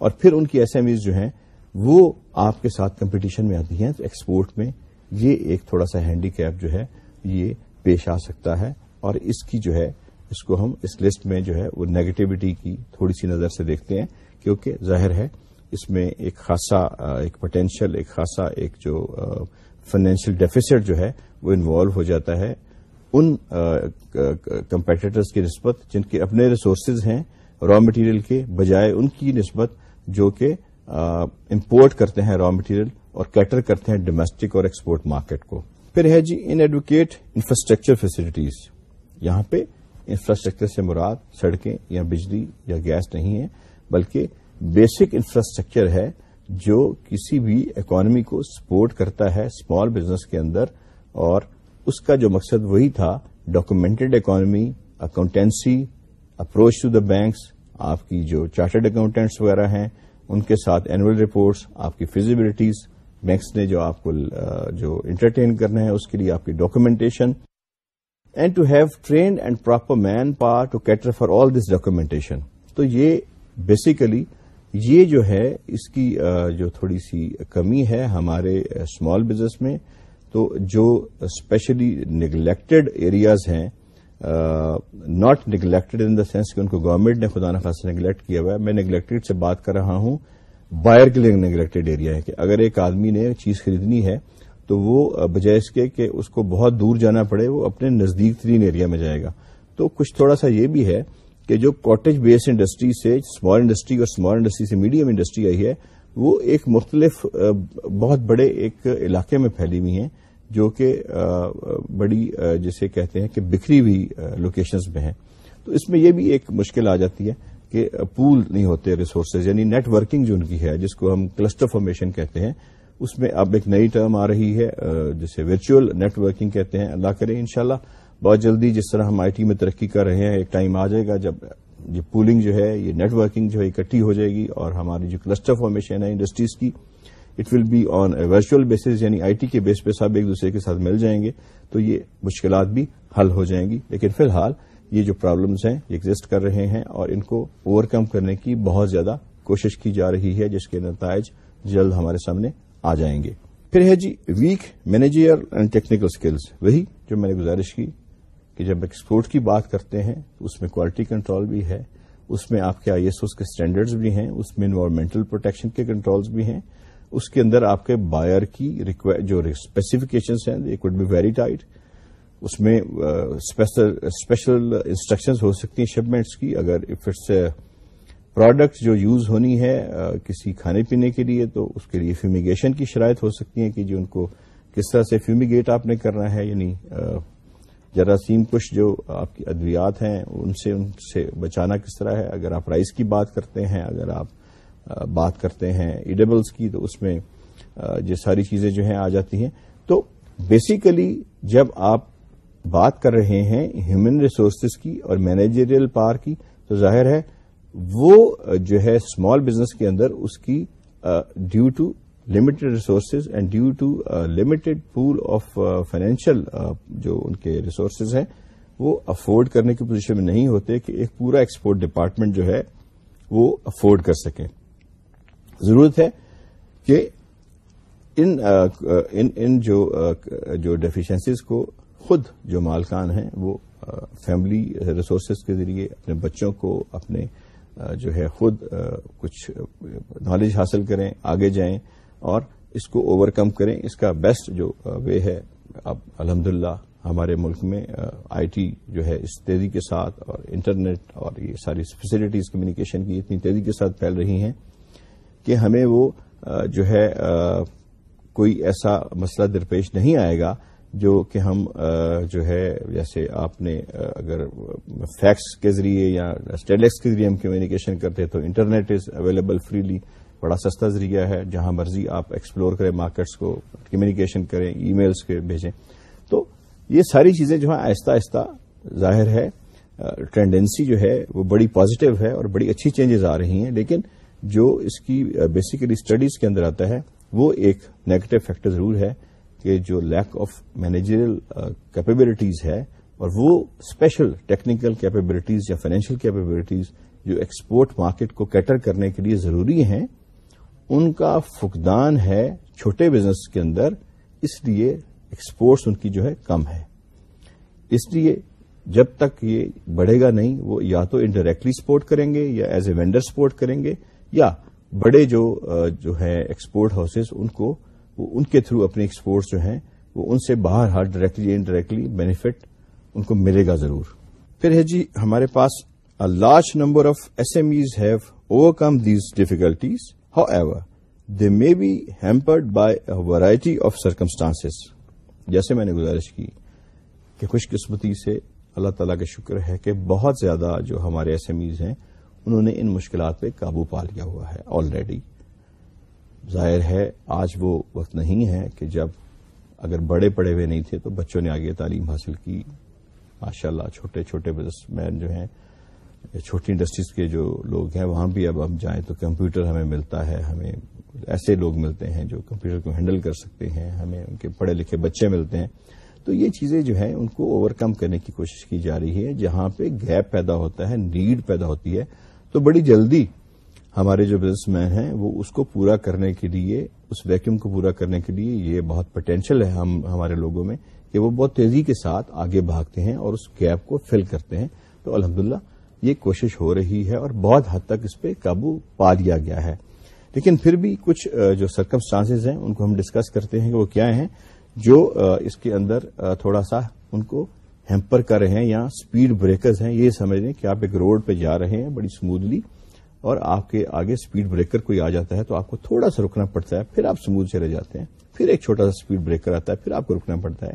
S1: اور پھر ان کی ایس ایم ایز جو ہیں وہ آپ کے ساتھ کمپٹیشن میں آتی ہیں تو ایکسپورٹ میں یہ ایک تھوڑا سا ہینڈی کیپ جو ہے یہ پیش آ سکتا ہے اور اس کی جو ہے اس کو ہم اس لسٹ میں جو ہے وہ نیگیٹوٹی کی تھوڑی سی نظر سے دیکھتے ہیں، کیونکہ ظاہر ہے اس میں ایک خاصا، ایک پوٹینشیل ایک خاصا، ایک جو فائنینشیل ڈیفیسٹ جو ہے وہ انوالو ہو جاتا ہے ان کمپیٹیٹرز کی نسبت، جن کے اپنے ریسورسز ہیں را مٹیریل کے بجائے ان کی نسبت جو کہ امپورٹ کرتے ہیں را مٹیریل اور کیٹر کرتے ہیں ڈومیسٹک اور ایکسپورٹ مارکیٹ کو۔ پھر ہے جی ان ایڈوکیٹ انفراسٹرکچر فیسلٹیز یہاں پہ انفراسٹرکچر سے مراد سڑکیں یا بجلی یا گیس نہیں ہے بلکہ بیسک انفراسٹرکچر ہے جو کسی بھی اکانمی کو سپورٹ کرتا ہے اسمال بزنس کے اندر، اور اس کا جو مقصد وہی تھا documented economy accountancy approach to the banks آپ کی جو چارٹرڈ اکاؤنٹینٹس وغیرہ ہیں، ان کے ساتھ اینوئل رپورٹس آپ کی فیزیبلٹیز بینکس نے جو آپ کو جو انٹرٹین کرنا ہے، اس کے لیے آپ کی documentation and to have trained and proper manpower to cater for all this documentation تو یہ بیسیکلی یہ جو ہے اس کی جو تھوڑی سی کمی ہے ہمارے اسمال بزنس میں، تو جو اسپیشلی نگلیکٹڈ ایریاز ہیں not neglected in the sense کہ ان کو گورنمنٹ نے خدا نخواست نگلیکٹ کیا ہوا ہے، میں نگلیکٹڈ سے بات کر رہا ہوں بائر کے لیے نگلیکٹڈ ایریا ہے کہ اگر ایک آدمی نے چیز خریدنی ہے تو وہ بجائے اس کے کہ اس کو بہت دور جانا پڑے، وہ اپنے نزدیک ترین ایریا میں جائے گا۔ تو کچھ تھوڑا سا یہ بھی ہے کہ جو کاٹیج بیس انڈسٹری سے اسمال انڈسٹری اور اسمال انڈسٹری سے میڈیم انڈسٹری آئی ہے، وہ ایک مختلف بہت بڑے ایک علاقے میں پھیلی ہوئی ہیں، جو کہ بڑی جسے کہتے ہیں کہ بکھری ہوئی لوکیشنز میں ہیں۔ تو اس میں یہ بھی ایک مشکل آ جاتی ہے کہ پول نہیں ہوتے ریسورسز یعنی نیٹ ورکنگ جو ان کی ہے، جس کو ہم کلسٹر فارمیشن کہتے ہیں اس میں اب ایک نئی ٹرم آ رہی ہے جسے ورچوئل نیٹ ورکنگ کہتے ہیں۔ اللہ کرے، انشاءاللہ بہت جلدی جس طرح ہم آئی ٹی میں ترقی کر رہے ہیں، ایک ٹائم آ جائے گا جب یہ پولنگ جو ہے، یہ نیٹ ورکنگ جو ہے، اکٹھی ہو جائے گی اور ہماری جو کلسٹر فارمیشن ہے انڈسٹریز کی it will be on a virtual bases یعنی آئی ٹی کے بیس پہ سب ایک دوسرے کے ساتھ مل جائیں گے۔ تو یہ مشکلات بھی حل ہو جائیں گی۔ لیکن فی الحال یہ جو پرابلمس ہیں، یہ ایگزٹ کر رہے ہیں اور ان کو اوور کم کرنے کی بہت زیادہ کوشش کی جا رہی ہے، جس کے نتائج جلد ہمارے سامنے آ جائیں گے۔ پھر ہے جی weak manager and technical skills وہی جو میں نے گزارش کی کہ جب ایکسپورٹ کی بات کرتے ہیں تو اس میں کوالٹی کنٹرول بھی ہے، اس میں آپ کے آئی ایس اوز کے اسٹینڈرڈز بھی ہیں، اس میں انوائرمنٹل پروٹیکشن کے کنٹرولز بھی ہیں، اس کے اندر آپ کے بائر کی جو اسپیسیفکیشنس ہیں they could be very tight اس میں اسپیشل انسٹرکشنز ہو سکتی ہیں شپمنٹس کی، اگر اف اٹس پروڈکٹ جو یوز ہونی ہے کسی کھانے پینے کے لیے، تو اس کے لیے فیومیگیشن کی شرائط ہو سکتی ہیں کہ جو ان کو کس طرح سے فیومیگیٹ آپ نے کرنا ہے یعنی جراثیم کش جو آپ کی ادویات ہیں، ان سے ان سے بچانا کس طرح ہے؟ اگر آپ رائس کی بات کرتے ہیں، اگر آپ بات کرتے ہیں ایڈیبلس کی، تو اس میں یہ ساری چیزیں جو ہیں آ جاتی ہیں۔ تو بیسیکلی جب آپ بات کر رہے ہیں ہیومن ریسورسز کی اور مینیجریل پار کی، تو ظاہر ہے وہ جو ہے اسمال بزنس کے اندر اس کی due to limited resources and due to limited pool of financial جو ان کے ریسورسز ہیں، وہ افورڈ کرنے کی پوزیشن میں نہیں ہوتے کہ ایک پورا ایکسپورٹ ڈپارٹمنٹ جو ہے وہ افورڈ کر سکیں۔ ضرورت ہے کہ ان ان جو ڈیفیشنسیز کو خود جو مالکان ہیں، وہ فیملی ریسورسز کے ذریعے اپنے بچوں کو، اپنے جو ہے خود کچھ نالج حاصل کریں، آگے جائیں اور اس کو اوور کم کریں۔ اس کا بیسٹ جو وے ہے، اب الحمد ہمارے ملک میں آئی ٹی جو ہے اس تیزی کے ساتھ اور انٹرنیٹ اور یہ ساری فیسلٹیز کمیونیکیشن کی اتنی تیزی کے ساتھ پھیل رہی ہیں کہ ہمیں وہ جو ہے کوئی ایسا مسئلہ درپیش نہیں آئے گا۔ جو کہ ہم جو ہے، جیسے آپ نے اگر فیکس کے ذریعے یا اسٹیلیکس کے ذریعے ہم کمیونیکیشن کرتے تو انٹرنیٹ از اویلیبل فریلی، بڑا سستا ذریعہ ہے، جہاں مرضی آپ ایکسپلور کریں، مارکیٹس کو کمیونیکیشن کریں ای میلز کے بھیجیں۔ تو یہ ساری چیزیں جو ہیں، آہستہ آہستہ ظاہر ہے ٹینڈینسی جو ہے، وہ بڑی پازیٹو ہے اور بڑی اچھی چینجز آ رہی ہیں۔ لیکن جو اس کی بیسیکلی اسٹڈیز کے اندر آتا ہے، وہ ایک نیگیٹو فیکٹر ضرور ہے۔ کہ جو لیک آف مینیجریل کیپیبلٹیز ہے اور وہ اسپیشل ٹیکنیکل کیپیبلٹیز یا فائنینشیل کیپیبلٹیز جو ایکسپورٹ مارکیٹ کو کیٹر کرنے کے لیے ضروری ہیں، ان کا فقدان ہے چھوٹے بزنس کے اندر، اس لیے ایکسپورٹس ان کی جو ہے کم ہے۔ اس لیے جب تک یہ بڑھے گا نہیں، وہ یا تو انڈائریکٹلی سپورٹ کریں گے یا ایز اے وینڈر سپورٹ کریں گے یا بڑے جو uh, جو ہے ایکسپورٹ ہاؤسز ان کو وہ ان کے تھرو اپنے ایکسپورٹس جو ہیں، وہ ان سے باہر، ہر ڈائریکٹلی انڈائریکٹلی بینیفٹ ان کو ملے گا ضرور۔ پھر ہے جی ہمارے پاس large number of S M Es have overcome these difficulties however they may be hampered by variety of circumstances جیسے میں نے گزارش کی کہ خوش قسمتی سے اللہ تعالی کا شکر ہے کہ بہت زیادہ جو ہمارے ایس ایم ایز ہیں، انہوں نے ان مشکلات پہ قابو پا لیا ہوا ہے آلریڈی ظاہر ہے، آج وہ وقت نہیں ہے کہ جب اگر بڑے پڑے ہوئے نہیں تھے تو بچوں نے آگے تعلیم حاصل کی۔ ماشاء اللہ چھوٹے چھوٹے بزنس مین جو ہیں، چھوٹی انڈسٹریز کے جو لوگ ہیں، وہاں بھی اب ہم جائیں تو کمپیوٹر ہمیں ملتا ہے۔ ہمیں ایسے لوگ ملتے ہیں جو کمپیوٹر کو ہینڈل کر سکتے ہیں۔ ہمیں ان کے پڑھے لکھے بچے ملتے ہیں۔ تو یہ چیزیں جو ہیں، ان کو اوور کم کرنے کی کوشش کی جا رہی ہے۔ جہاں پہ گیپ پیدا ہوتا ہے نیڈ پیدا ہوتی ہے، تو بڑی جلدی ہمارے جو بزنس مین ہیں، وہ اس کو پورا کرنے کے لیے، اس ویکیوم کو پورا کرنے کے لیے یہ بہت پوٹینشیل ہے ہم، ہمارے لوگوں میں، کہ وہ بہت تیزی کے ساتھ آگے بھاگتے ہیں اور اس گیپ کو فل کرتے ہیں۔ تو الحمدللہ، یہ کوشش ہو رہی ہے اور بہت حد تک اس پہ قابو پا لیا گیا ہے۔ لیکن پھر بھی کچھ جو سرکمسٹانسز ہیں، ان کو ہم ڈسکس کرتے ہیں کہ وہ کیا ہیں، جو اس کے اندر تھوڑا سا ان کو ہیمپر کر رہے ہیں یا سپیڈ بریکرز ہیں، یہ سمجھ لیں کہ آپ ایک روڈ پہ جا رہے ہیں، بڑی سموتھلی اور آپ کے آگے سپیڈ بریکر کوئی آ جاتا ہے تو آپ کو تھوڑا سا رکنا پڑتا ہے، پھر آپ سموتھ چلے جاتے ہیں، پھر ایک چھوٹا سا سپیڈ بریکر آتا ہے، پھر آپ کو رکنا پڑتا ہے۔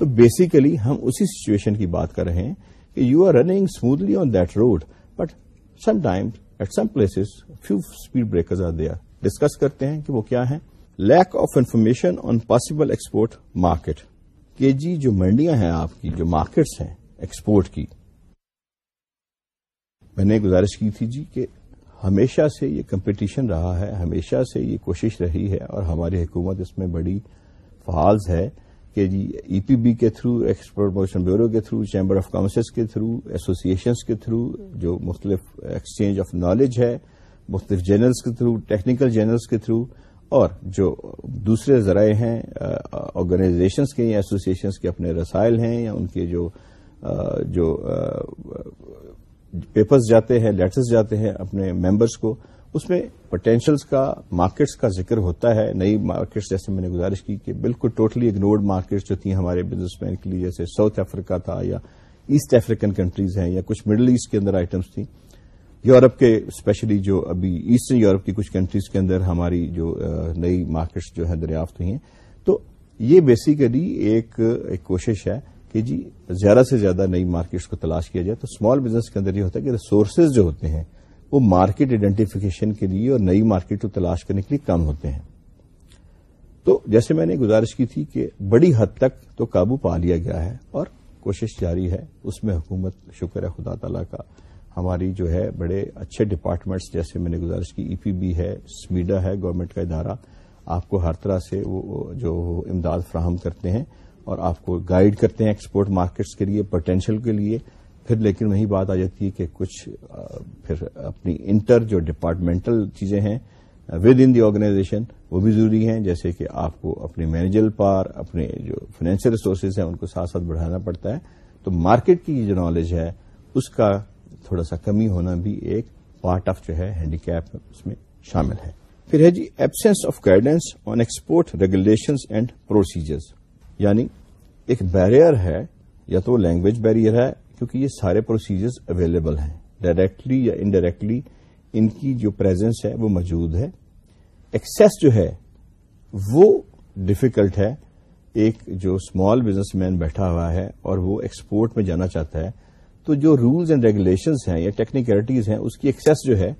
S1: تو بیسیکلی ہم اسی سچویشن کی بات کر رہے ہیں کہ you are running smoothly on that road but some time at some places few speed breakers are there discuss کرتے ہیں کہ وہ کیا ہیں۔ Lack of information on possible export market کہ جی جو منڈیاں ہیں آپ کی، جو مارکیٹس ہیں ایکسپورٹ کی۔ میں نے گزارش کی تھی جی کہ ہمیشہ سے یہ کمپٹیشن رہا ہے، ہمیشہ سے یہ کوشش رہی ہے اور ہماری حکومت اس میں بڑی فعالز ہے کہ جی ای پی بی کے تھرو ایکسپورٹ پروموشن بیورو کے تھرو چیمبر آف کامرس کے تھرو ایسوسیشنس کے تھرو، جو مختلف ایکسچینج آف نالج ہے، مختلف جرنلز کے تھرو ٹیکنیکل جرنلز کے تھرو، اور جو دوسرے ذرائع ہیں آرگنائزیشنس کے یا ایسوسیشنس کے اپنے رسائل ہیں یا ان کے جو جو پیپرز جاتے ہیں، لیٹرز جاتے ہیں اپنے ممبرس کو، اس میں پوٹینشلز کا مارکیٹس کا ذکر ہوتا ہے۔ نئی مارکیٹس جیسے میں نے گزارش کی کہ بالکل ٹوٹلی اگنورڈ مارکیٹس جو تھیں ہمارے بزنس مین کے لیے، جیسے ساؤتھ افریقہ تھا یا ایسٹ افریقن کنٹریز ہیں یا کچھ مڈل ایسٹ کے اندر آئٹمس تھیں۔ یورپ کے اسپیشلی جو ابھی ایسٹرن یورپ کی کچھ کنٹریز کے اندر ہماری جو نئی مارکیٹس جو ہیں، دریافت ہوئی ہیں۔ تو یہ بیسیکلی ایک کوشش ہے کہ جی زیادہ سے زیادہ نئی مارکیٹس کو تلاش کیا جائے تو اسمال بزنس کے اندر یہ ہوتا ہے کہ ریسورسز جو ہوتے ہیں، وہ مارکیٹ آئیڈینٹیفیکیشن کے لیے اور نئی مارکیٹ کو تلاش کرنے کے لیے کم ہوتے ہیں۔ تو جیسے میں نے گزارش کی تھی کہ بڑی حد تک تو قابو پا لیا گیا ہے اور کوشش جاری ہے، اس میں حکومت شکر ہے خدا تعالی کا ہماری جو ہے بڑے اچھے ڈپارٹمنٹس جیسے میں نے گزارش کی ای پی بی ہے سمیڈا ہے گورنمنٹ کا ادارہ، آپ کو ہر طرح سے وہ جو امداد فراہم کرتے ہیں۔ اور آپ کو گائیڈ کرتے ہیں ایکسپورٹ مارکیٹس کے لیے پوٹینشیل کے لیے، پھر لیکن وہی بات آ جاتی ہے کہ کچھ پھر اپنی انٹر جو ڈپارٹمنٹل چیزیں ہیں ود ان دی آرگنائزیشن وہ بھی ضروری ہیں، جیسے کہ آپ کو اپنے مینیجل پار اپنے جو فائنینشیل ریسورسز ہیں، ان کو ساتھ ساتھ بڑھانا پڑتا ہے۔ تو مارکیٹ کی جو نالج ہے، اس کا تھوڑا سا کمی ہونا بھی ایک پارٹ آف جو ہے ہینڈی کیپ اس میں شامل ہے۔ پھر ہے جی absence of guidance on export regulations and procedures یعنی ایک بیریئر ہے یا تو لینگویج بیریئر ہے کیونکہ یہ سارے پروسیجرز اویلیبل ہیں۔ ڈائریکٹلی یا انڈائریکٹلی ان کی جو پریزنس ہے وہ موجود ہے۔ ایکسس جو ہے وہ ڈفیکلٹ ہے۔ ایک جو اسمال بزنس مین بیٹھا ہوا ہے اور وہ ایکسپورٹ میں جانا چاہتا ہے، تو جو رولز اینڈ ریگولیشنز ہیں یا ٹیکنیکلٹیز ہیں، اس کی ایکسس جو ہے،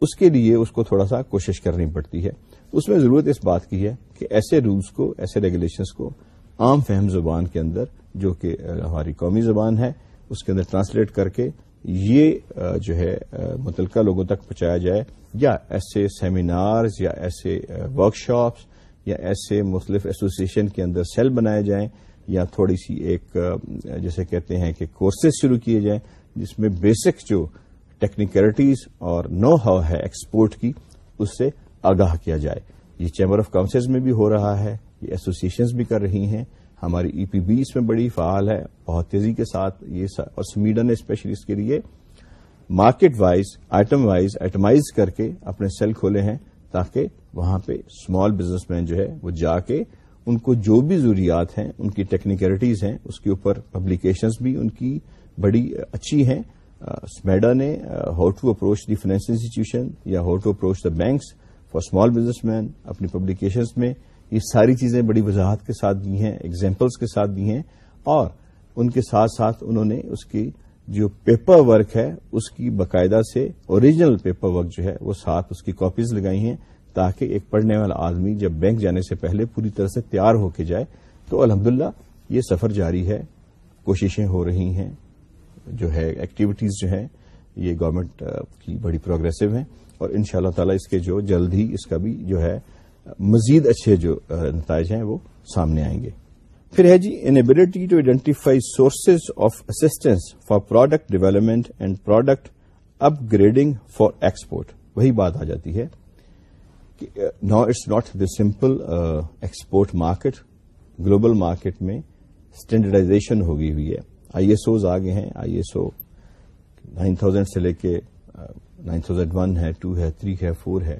S1: اس کے لیے اس کو تھوڑا سا کوشش کرنی پڑتی ہے۔ اس میں ضرورت اس بات کی ہے کہ ایسے رولز کو، ایسے ریگولیشنز کو عام فہم زبان کے اندر جو کہ ہماری قومی زبان ہے، اس کے اندر ٹرانسلیٹ کر کے یہ جو ہے متعلقہ لوگوں تک پہنچایا جائے، یا ایسے سیمینارز یا ایسے ورک شاپس یا ایسے مختلف ایسوسیشن کے اندر سیل بنائے جائیں، یا تھوڑی سی ایک جیسے کہتے ہیں کہ کورسز شروع کیے جائیں، جس میں بیسک جو ٹیکنیکلٹیز اور نو ہاؤ ہے ایکسپورٹ کی، اس سے آگاہ کیا جائے۔ یہ چیمبر آف کاؤنسلز میں بھی ہو رہا ہے۔ یہ ایسوسیشنز بھی کر رہی ہیں۔ ہماری ای پی بی اس میں بڑی فعال ہے، بہت تیزی کے ساتھ یہ اور سمیڈا نے اسپیشلی اس کے لیے۔ Market wise item wise itemize کر کے اپنے سیل کھولے ہیں تاکہ وہاں پہ اسمال بزنس مین جو ہے وہ جا کے ان کو جو بھی ضروریات ہیں، ان کی ٹیکنیکلٹیز ہیں، اس کے اوپر پبلیکیشنز بھی ان کی بڑی اچھی ہیں۔ سمیڈا نے how to approach the finance institution یا how to approach the banks for small business man اپنی پبلیکیشنز میں یہ ساری چیزیں بڑی وضاحت کے ساتھ دی ہیں ایگزامپلس کے ساتھ دی ہیں، اور ان کے ساتھ ساتھ انہوں نے اس کی جو پیپر ورک ہے، اس کی باقاعدہ سے اوریجنل پیپر ورک جو ہے، وہ ساتھ اس کی کاپیز لگائی ہیں تاکہ ایک پڑھنے والا آدمی جب بینک جانے سے پہلے پوری طرح سے تیار ہو کے جائے، تو الحمدللہ یہ سفر جاری ہے، کوششیں ہو رہی ہیں، جو ہے ایکٹیویٹیز جو ہیں، یہ گورنمنٹ کی بڑی پروگرسو ہیں، اور ان شاء اللہ تعالی اس کے جو جلد ہی اس کا بھی جو ہے مزید اچھے جو نتائج ہیں وہ سامنے آئیں گے۔ پھر ہے جی inability to identify sources of assistance for product development and product upgrading for export وہی بات آ جاتی ہے کہ no it's not the simple export market global market میں اسٹینڈرڈائزیشن ہوگی ہوئی ہے۔ آئی ایس اوز آگے ہیں۔ I S O nine thousand سے لے کے نائن تھاؤزینڈ ون ہے، ٹو ہے، تھری ہے، فور ہے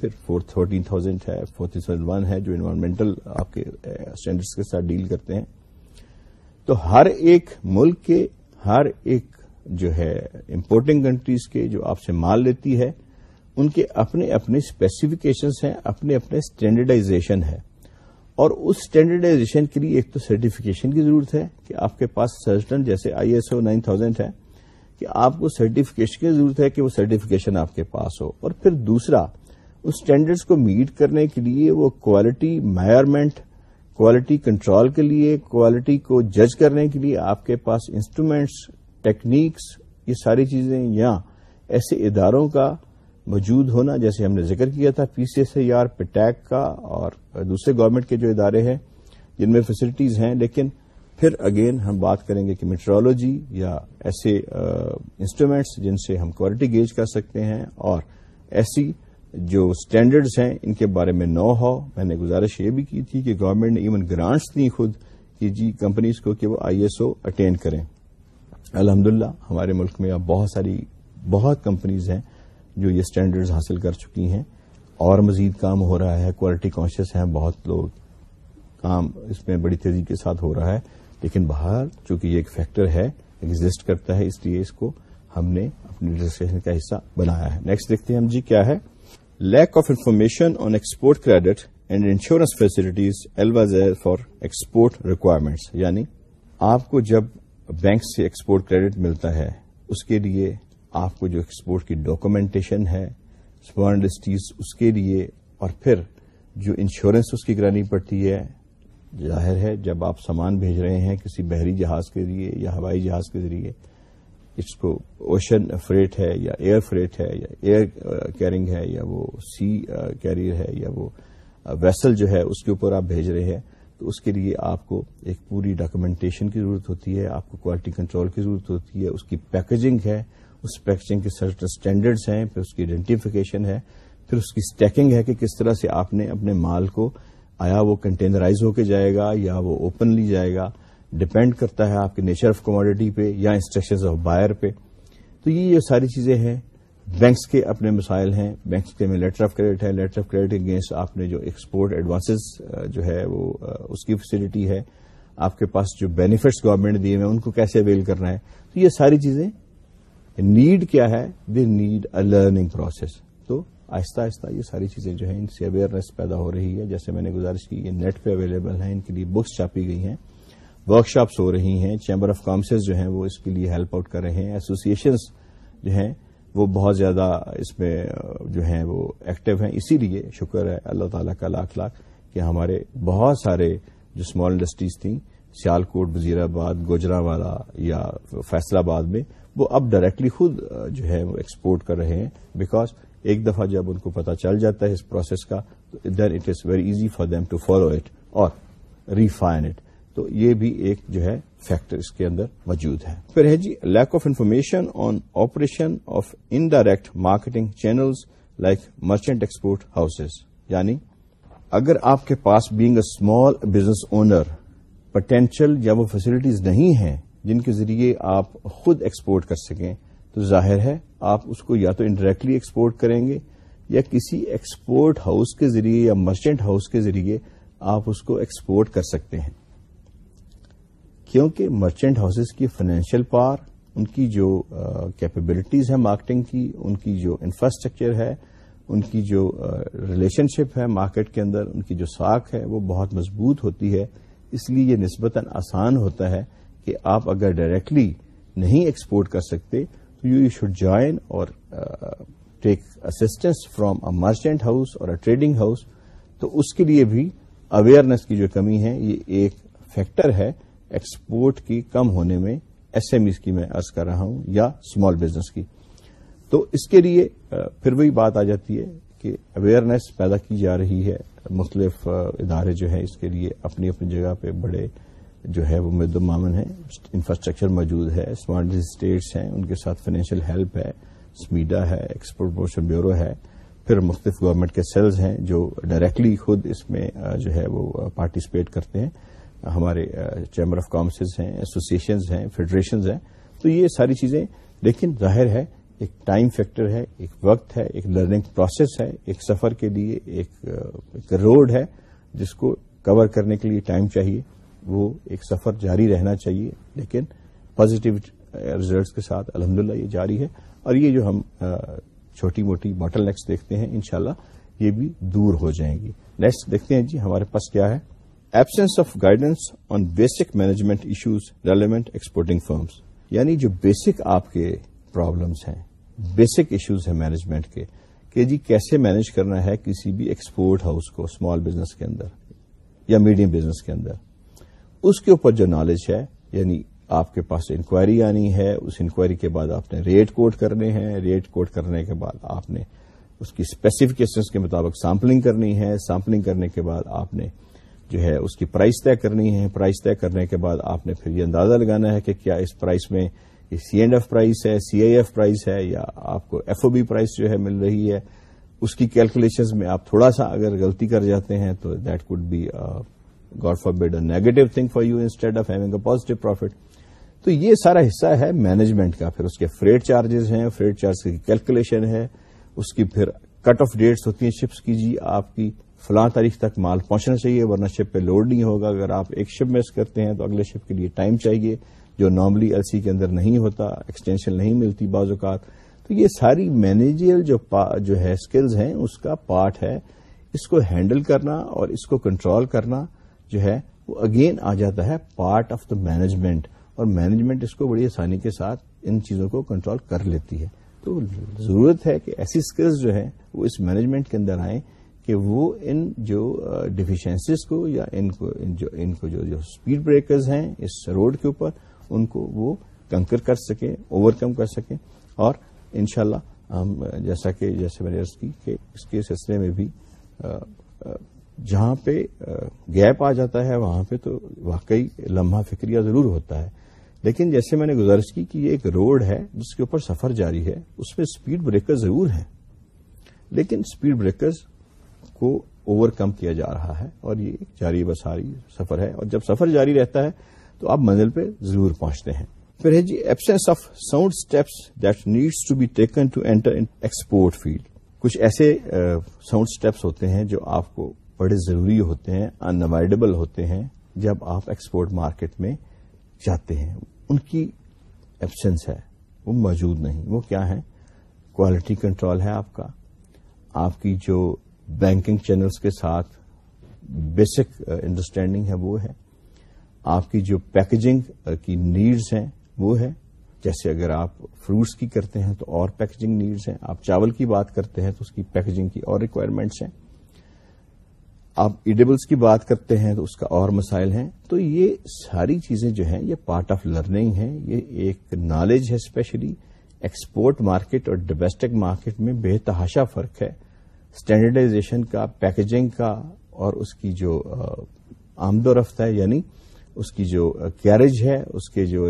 S1: پھر فور تھرٹین تھاؤزینڈ ہے فورٹی تھاؤزینڈ ون ہے جو انوائرمنٹل آپ کے eh, اسٹینڈرڈس کے ساتھ ڈیل کرتے ہیں۔ تو ہر ایک ملک کے، ہر ایک جو ہے امپورٹنگ کنٹریز کے جو آپ سے مال لیتی ہے، ان کے اپنے اپنے اسپیسیفکیشنس ہیں، اپنے اپنے اسٹینڈرڈائزیشن ہے اور اس اسٹینڈرڈائزیشن کے لیے ایک تو سرٹیفکیشن کی ضرورت ہے کہ آپ کے پاس سرٹن جیسے I S O nine thousand ہے کہ آپ کو سرٹیفکیشن کی ضرورت ہے کہ وہ سرٹیفکیشن آپ کے پاس ہو۔ اور پھر دوسرا، اس اسٹینڈرڈس کو میٹ کرنے کے لیے وہ کوالٹی میئرمنٹ کوالٹی کنٹرول کے لیے کوالٹی کو جج کرنے کے لیے آپ کے پاس انسٹرومینٹس ٹیکنیکس یہ ساری چیزیں یا ایسے اداروں کا موجود ہونا، جیسے ہم نے ذکر کیا تھا پی سی ایس آئی آر پیٹیک کا اور دوسرے گورنمنٹ کے جو ادارے ہیں، جن میں فیسلٹیز ہیں، لیکن پھر اگین ہم بات کریں گے کہ میٹرولوجی یا ایسے انسٹرومینٹس جن سے ہم کوالٹی گیج کر سکتے ہیں اور ایسی جو اسٹینڈرڈز ہیں، ان کے بارے میں نو ہو۔ میں نے گزارش یہ بھی کی تھی کہ گورنمنٹ نے ایون گرانٹس دی خود کہ جی کمپنیز کو کہ وہ آئی ایس او اٹین کریں۔ الحمدللہ، ہمارے ملک میں اب بہت ساری، بہت کمپنیز ہیں جو یہ اسٹینڈرڈز حاصل کر چکی ہیں۔ اور مزید کام ہو رہا ہے کوالٹی کانشیس ہیں، بہت لوگ کام اس میں بڑی تیزی کے ساتھ ہو رہا ہے۔ لیکن باہر چونکہ یہ ایک فیکٹر ہے ایگزٹ کرتا ہے اس لیے اس کو، ہم نے اپنی رجسٹریشن کا حصہ بنایا ہے۔ نیکسٹ دیکھتے ہیں ہم جی کیا ہے۔ Lack of information on export credit and insurance facilities always for export requirements یعنی آپ کو جب بینک سے ایکسپورٹ کریڈٹ ملتا ہے، اس کے لیے آپ کو جو ایکسپورٹ کی ڈاکومینٹیشن ہے اسمال انڈسٹریز اس کے لیے اور پھر جو انشورنس اس کی کرانی پڑتی ہے ظاہر ہے، جب آپ سامان بھیج رہے ہیں کسی بحری جہاز کے ذریعے یا ہوائی جہاز کے ذریعے، اس کو اوشن فریٹ ہے یا ایئر فریٹ ہے یا ایئر کیرنگ uh, ہے یا وہ سی کیریئر uh, ہے یا وہ uh, ویسل جو ہے اس کے اوپر آپ بھیج رہے ہیں، تو اس کے لیے آپ کو ایک پوری ڈاکومنٹیشن کی ضرورت ہوتی ہے، آپ کو کوالٹی کنٹرول کی ضرورت ہوتی ہے، اس کی پیکجنگ ہے، اس پیکجنگ کے سرٹن اسٹینڈرڈس ہیں، پھر اس کی آئیڈینٹیفیکیشن ہے، پھر اس کی اسٹیکنگ ہے کہ کس طرح سے آپ نے اپنے مال کو آیا وہ کنٹینرائز ہو کے جائے گا یا وہ اوپنلی جائے گا ڈپینڈ کرتا ہے آپ کے نیچر آف کموڈیٹی پہ یا انسٹرکشنز آف بائر پہ۔ تو یہ یہ ساری چیزیں ہیں۔ بینکس کے اپنے مسائل ہیں۔ بینکس کے میں لیٹر آف کریڈٹ ہے۔ لیٹر آف کریڈٹ اگینسٹ آپ نے جو ایکسپورٹ ایڈوانسز جو ہے وہ اس کی فیسلٹی ہے۔ آپ کے پاس جو بینیفٹس گورنمنٹ دیے ہوئے ان کو کیسے اویل کرنا ہے؟ تو یہ ساری چیزیں نیڈ کیا ہے؟ They need a learning process تو آہستہ آہستہ یہ ساری چیزیں جو ہیں، ان سے اویئرنیس پیدا ہو رہی ہے۔ جیسے میں نے گزارش کی یہ نیٹ پہ اویلیبل ہیں، ان کے لیے بکس چھاپی گئی ہیں۔ ورک شاپس ہو رہی ہیں۔ چیمبر آف کامسز جو ہیں، وہ اس کے لیے ہیلپ آؤٹ کر رہے ہیں۔ ایسوسیشنز جو ہیں، وہ بہت زیادہ اس میں جو ہیں، وہ ایکٹیو ہیں۔ اسی لیے شکر ہے اللہ تعالیٰ کا لاکھ لاکھ کہ ہمارے بہت سارے جو اسمال انڈسٹریز تھیں سیال کوٹ وزیر آباد گوجرا والا یا فیصلہ آباد میں، وہ اب ڈائریکٹلی خود جو ہے وہ ایکسپورٹ کر رہے ہیں۔ بیکاز ایک دفعہ جب ان کو پتا چل جاتا ہے اس پروسیس کا then it is very easy for them to follow it اور ریفائن اٹ تو یہ بھی ایک جو ہے فیکٹر اس کے اندر موجود ہے۔ پھر ہے جی lack of information on operation of indirect marketing channels like merchant export houses یعنی اگر آپ کے پاس being a small business owner potential یا وہ فیسلٹیز نہیں ہیں جن کے ذریعے آپ خود ایکسپورٹ کر سکیں تو ظاہر ہے آپ اس کو یا تو انڈائریکٹلی ایکسپورٹ کریں گے یا کسی ایکسپورٹ ہاؤس کے ذریعے یا مرچنٹ ہاؤس کے ذریعے آپ اس کو ایکسپورٹ کر سکتے ہیں۔ کیونکہ مرچنٹ ہاؤسز کی فائنینشیل پاور ان کی جو کیپبلٹیز ہیں مارکیٹنگ کی، ان کی جو انفراسٹرکچر ہے، ان کی جو ریلیشن شپ ہے مارکیٹ کے اندر، ان کی جو ساکھ ہے، وہ بہت مضبوط ہوتی ہے۔ اس لیے یہ نسبتاً آسان ہوتا ہے کہ آپ اگر ڈائریکٹلی نہیں ایکسپورٹ کر سکتے you should join or take assistance from a merchant house or a trading house تو اس کے لیے بھی اویئرنیس کی جو کمی ہے، یہ ایک فیکٹر ہے ایکسپورٹ کی کم ہونے میں ایس ایم ایز کی میں ارض کر رہا ہوں یا اسمال بزنس کی۔ تو اس کے لیے پھر وہی بات آ جاتی ہے کہ اویئرنیس پیدا کی جا رہی ہے۔ مختلف ادارے جو ہیں اس کے لیے اپنی اپنی جگہ پہ بڑے جو ہے وہ مد مامن ہیں انفراسٹرکچر موجود ہے اسمارٹ اسٹیٹس ہیں، ان کے ساتھ فائنینشیل ہیلپ ہے، سمیڈا ہے ایکسپورٹ پروموشن بیورو ہے، پھر مختلف گورنمنٹ کے سیلز ہیں جو ڈائریکٹلی خود اس میں جو ہے وہ پارٹیسپیٹ کرتے ہیں۔ ہمارے چیمبر آف کامرسز ہیں ایسوسیشنز ہیں فیڈریشنز ہیں۔ تو یہ ساری چیزیں، لیکن ظاہر ہے ایک ٹائم فیکٹر ہے، ایک وقت ہے، ایک لرننگ پروسیس ہے، ایک سفر کے لیے ایک روڈ ہے جس کو کور کرنے کے لیے ٹائم چاہیے۔ وہ ایک سفر جاری رہنا چاہیے، لیکن پازیٹو ریزلٹس کے ساتھ الحمدللہ یہ جاری ہے۔ اور یہ جو ہم چھوٹی موٹی باٹل نیکس دیکھتے ہیں، انشاءاللہ یہ بھی دور ہو جائیں گی۔ نیکسٹ دیکھتے ہیں جی ہمارے پاس کیا ہے؟ Absence of guidance on basic management issues relevant exporting firms یعنی جو بیسک آپ کے پرابلمس ہیں بیسک ایشوز ہیں مینجمنٹ کے، کہ جی کیسے مینج کرنا ہے کسی بھی ایکسپورٹ ہاؤس کو اسمال بزنس کے اندر یا میڈیم بزنس کے اندر۔ اس کے اوپر جو نالج ہے یعنی آپ کے پاس انکوائری آنی ہے، اس انکوائری کے بعد آپ نے ریٹ کوٹ کرنے ہیں ریٹ کوٹ کرنے کے بعد آپ نے اس کی اسپیسیفکیشنس کے مطابق سیمپلنگ کرنی ہے سیمپلنگ کرنے کے بعد آپ نے جو ہے اس کی پرائز طے کرنی ہے پرائز طے کرنے کے بعد آپ نے پھر یہ اندازہ لگانا ہے کہ کیا اس پرائز میں یہ سی اینڈ ایف پرائز ہے سی آئی ایف پرائز ہے، یا آپ کو ایف او بی پرائز جو ہے مل رہی ہے۔ اس کی کیلکولیشن میں آپ تھوڑا سا اگر غلطی کر جاتے ہیں تو that could be good for bad a negative thing for you instead of having a positive profit تو یہ سارا حصہ ہے مینجمنٹ کا. پھر اس کے فریٹ چارجز ہیں فریٹ چارج کی کیلکولیشن ہے. اس کی پھر کٹ آف ڈیٹس ہوتی ہیں شپس کی. جی آپ کی فلاں تاریخ تک مال پہنچنا چاہیے ورنہ شپ پہ لوڈ نہیں ہوگا. اگر آپ ایک شپ مس کرتے ہیں تو اگلے شپ کے لیے ٹائم چاہیے جو نارملی ایل سی کے اندر نہیں ہوتا ایکسٹینشن نہیں ملتی بعض اوقات. تو یہ ساری مینیجیل جو جو ہے اسکلز ہیں، اس کا پارٹ ہے. اس کو ہینڈل کرنا اور اس کو کنٹرول کرنا. جو ہے وہ اگین آ جاتا ہے پارٹ آف دا مینجمنٹ اور مینجمنٹ اس کو بڑی آسانی کے ساتھ ان چیزوں کو کنٹرول کر لیتی ہے۔ تو ضرورت ہے کہ ایسی اسکلز جو ہیں وہ اس مینجمنٹ کے اندر آئیں کہ وہ ان جو ڈیفیشنسیز کو یا ان کو ان کو جو اسپیڈ بریکرز ہیں اس روڈ کے اوپر ان کو وہ کنکر کر سکیں اوور کم کر سکیں اور انشاءاللہ ہم، جیسا کہ، جیسے میں نے عرض کی کہ اس کے سلسلے میں بھی جہاں پہ گیپ آ جاتا ہے، وہاں پہ تو واقعی لمحہ فکریہ ضرور ہوتا ہے۔ لیکن جیسے میں نے گزارش کی کہ یہ ایک روڈ ہے جس کے اوپر سفر جاری ہے، اس میں اسپیڈ بریکر ضرور ہیں۔ لیکن اسپیڈ بریکرز کو اوور کم کیا جا رہا ہے اور یہ جاری بساری سفر ہے۔ اور جب سفر جاری رہتا ہے، تو آپ منزل پہ ضرور پہنچتے ہیں۔ پھر ہے جی absence of sound steps that needs to be taken to enter in export field کچھ ایسے ساؤنڈ اسٹیپس ہوتے ہیں جو آپ کو بڑے ضروری ہوتے ہیں انوائڈیبل ہوتے ہیں جب آپ ایکسپورٹ مارکیٹ میں جاتے ہیں۔ ان کی ایبسنس ہے، وہ موجود نہیں۔ وہ کیا ہے؟ کوالٹی کنٹرول ہے آپ کا۔ آپ کی جو بینکنگ چینلز کے ساتھ بیسک انڈرسٹینڈنگ uh, ہے، وہ ہے۔ آپ کی جو پیکجنگ uh, کی نیڈز ہیں، وہ ہے۔ جیسے اگر آپ فروٹس کی کرتے ہیں تو اور پیکجنگ نیڈز ہیں۔ آپ چاول کی بات کرتے ہیں تو اس کی پیکجنگ کی اور ریکوائرمنٹس ہیں۔ آپ ایڈیبلس کی بات کرتے ہیں تو اس کا اور مسائل ہیں، تو یہ ساری چیزیں جو ہیں، یہ پارٹ آف لرننگ ہیں، یہ ایک نالج ہے اسپیشلی ایکسپورٹ مارکیٹ اور ڈومیسٹک مارکیٹ میں بے تحاشا فرق ہے۔ اسٹینڈرڈائزیشن کا پیکجنگ کا اور اس کی جو آمد و رفت ہے یعنی اس کی جو کیریج ہے، اس کے جو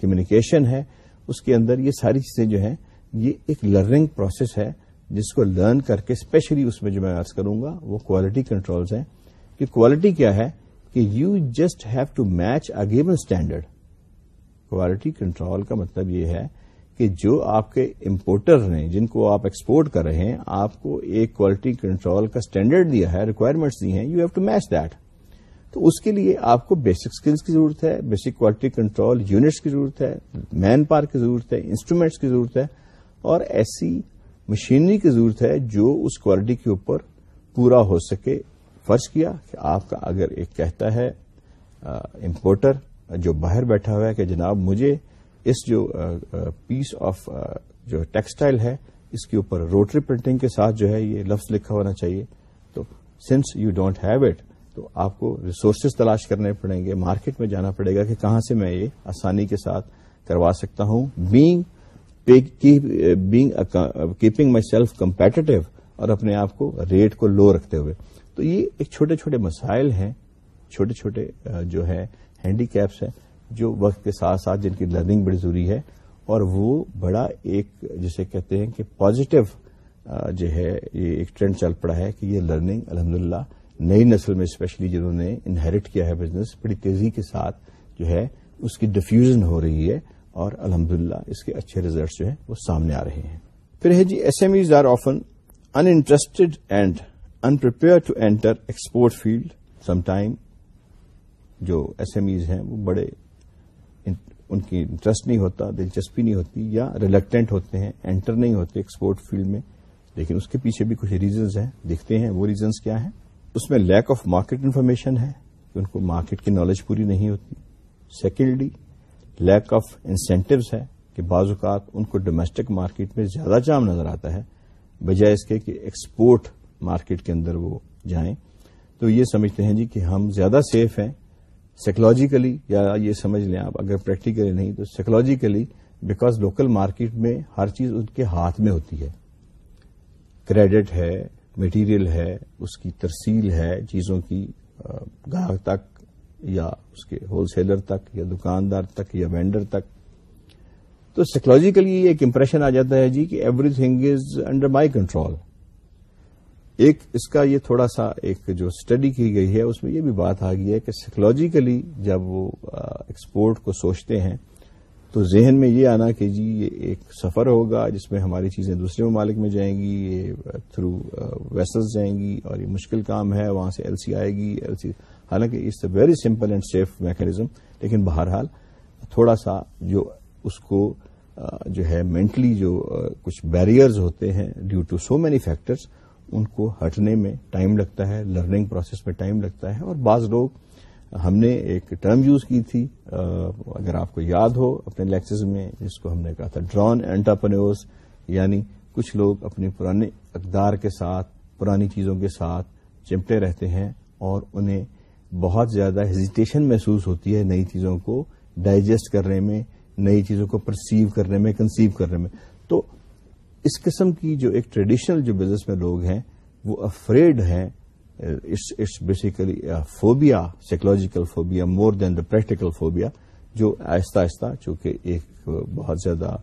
S1: کمیونیکیشن ہے، اس کے اندر یہ ساری چیزیں جو ہیں، یہ ایک لرننگ پروسیس ہے۔ جس کو لرن کر کے اسپیشلی اس میں جو میں ارض کروں گا، وہ کوالٹی کنٹرولز ہیں۔ کہ کوالٹی کیا ہے؟ کہ you just have to match a given standard quality control کا مطلب یہ ہے کہ جو آپ کے امپورٹر نے، جن کو آپ ایکسپورٹ کر رہے ہیں، آپ کو ایک کوالٹی کنٹرول کا اسٹینڈرڈ دیا ہے ریکوائرمنٹس دی ہیں you have to match that تو اس کے لیے آپ کو بیسک اسکلس کی ضرورت ہے بیسک کوالٹی کنٹرول یونٹس کی ضرورت ہے مین پاور کی ضرورت ہے انسٹرومینٹس کی ضرورت ہے۔ اور ایسی مشینری کی ضرورت ہے جو اس کوالٹی کے اوپر پورا ہو سکے۔ فرض کیا کہ آپ کا اگر ایک کہتا ہے امپورٹر جو باہر بیٹھا ہوا ہے کہ جناب مجھے اس جو پیس آف جو ٹیکسٹائل ہے، اس کے اوپر روٹری پرنٹنگ کے ساتھ جو ہے یہ لفظ لکھا ہونا چاہیے۔ تو since you don't have it تو آپ کو ریسورسز تلاش کرنے پڑیں گے مارکیٹ میں جانا پڑے گا کہ کہاں سے میں یہ آسانی کے ساتھ کروا سکتا ہوں۔ Being keeping myself competitive اور اپنے آپ کو ریٹ کو لو رکھتے ہوئے۔ تو یہ ایک چھوٹے چھوٹے مسائل ہیں، چھوٹے چھوٹے eh, جو ہے ہینڈی کیپس ہیں، جو وقت کے ساتھ ساتھ جن کی لرننگ بڑی ضروری ہے۔ اور وہ بڑا ایک، جسے کہتے ہیں کہ پازیٹو eh, جو ہے، یہ ایک ٹرینڈ چل پڑا ہے کہ یہ لرننگ الحمدللہ، نئی نسل میں اسپیشلی جنہوں نے انہیریٹ کیا ہے بزنس بڑی تیزی کے ساتھ جو ہے، اس کی ڈفیوژن ہو رہی ہے۔ اور الحمد اس کے اچھے ریزلٹس جو ہیں وہ سامنے آ رہے ہیں۔ پھر ہے جی S M Es are often uninterested and unprepared to enter export field some time جو ایس ایم ایز ہیں وہ بڑے ان کی انٹرسٹ نہیں ہوتا، دلچسپی نہیں ہوتی یا ریلیکٹنٹ ہوتے ہیں انٹر نہیں ہوتے ایکسپورٹ فیلڈ میں۔ لیکن اس کے پیچھے بھی کچھ ریزنز ہیں دیکھتے ہیں وہ ریزنز کیا ہیں۔ اس میں لیک آف مارکیٹ انفارمیشن ہے کہ ان کو مارکیٹ کی نالج پوری نہیں ہوتی۔ سیکنڈلی لیک آف انسینٹوز ہے کہ بعض اوقات ان کو ڈومیسٹک مارکیٹ میں زیادہ جام نظر آتا ہے، بجائے اس کے کہ ایکسپورٹ مارکیٹ کے اندر وہ جائیں۔ تو یہ سمجھتے ہیں جی کہ ہم زیادہ سیف ہیں۔ سائیکولوجیکلی یا یہ سمجھ لیں آپ، اگر پریکٹیکلی نہیں تو سائیکولوجیکلی بیکاز لوکل مارکیٹ میں ہر چیز ان کے ہاتھ میں ہوتی ہے۔ کریڈٹ ہے مٹیریل ہے، اس کی ترسیل ہے، چیزوں کی گاہک تک یا اس کے ہول سیلر تک یا دکاندار تک یا وینڈر تک۔ تو سائیکولوجیکلی ایک امپریشن آ جاتا ہے جی کہ everything is under my control ایک اس کا یہ تھوڑا سا ایک جو اسٹڈی کی گئی ہے، اس میں یہ بھی بات آ گئی ہے کہ سائیکولوجیکلی جب وہ ایکسپورٹ کو سوچتے ہیں، تو ذہن میں یہ آنا کہ جی یہ ایک سفر ہوگا جس میں ہماری چیزیں دوسرے ممالک میں جائیں گی، یہ تھرو ویسلز جائیں گی اور یہ مشکل کام ہے، وہاں سے ایل سی آئے گی ایل سی حالانکہ it's a very simple and safe mechanism لیکن بہرحال تھوڑا سا جو اس کو جو ہے مینٹلی جو کچھ بیریئرز ہوتے ہیں due to so many factors ان کو ہٹنے میں ٹائم لگتا ہے لرننگ پروسیس میں ٹائم لگتا ہے، اور بعض لوگ ہم نے ایک ٹرم یوز کی تھی اگر آپ کو یاد ہو، اپنے لیکچرز میں جس کو ہم نے کہا تھا ڈرون اینٹرپرنوز یعنی کچھ لوگ اپنے پرانے اقدار کے ساتھ، پرانی چیزوں کے ساتھ چمٹے رہتے ہیں اور انہیں بہت زیادہ ہیزیٹیشن محسوس ہوتی ہے نئی چیزوں کو ڈائجسٹ کرنے میں، نئی چیزوں کو پرسیو کرنے میں کنسیو کرنے میں۔ تو اس قسم کی جو ایک ٹریڈیشنل جو بزنس میں لوگ ہیں، وہ افریڈ ہیں it's basically phobia psychological phobia more than the practical phobia جو آہستہ آہستہ چونکہ ایک بہت زیادہ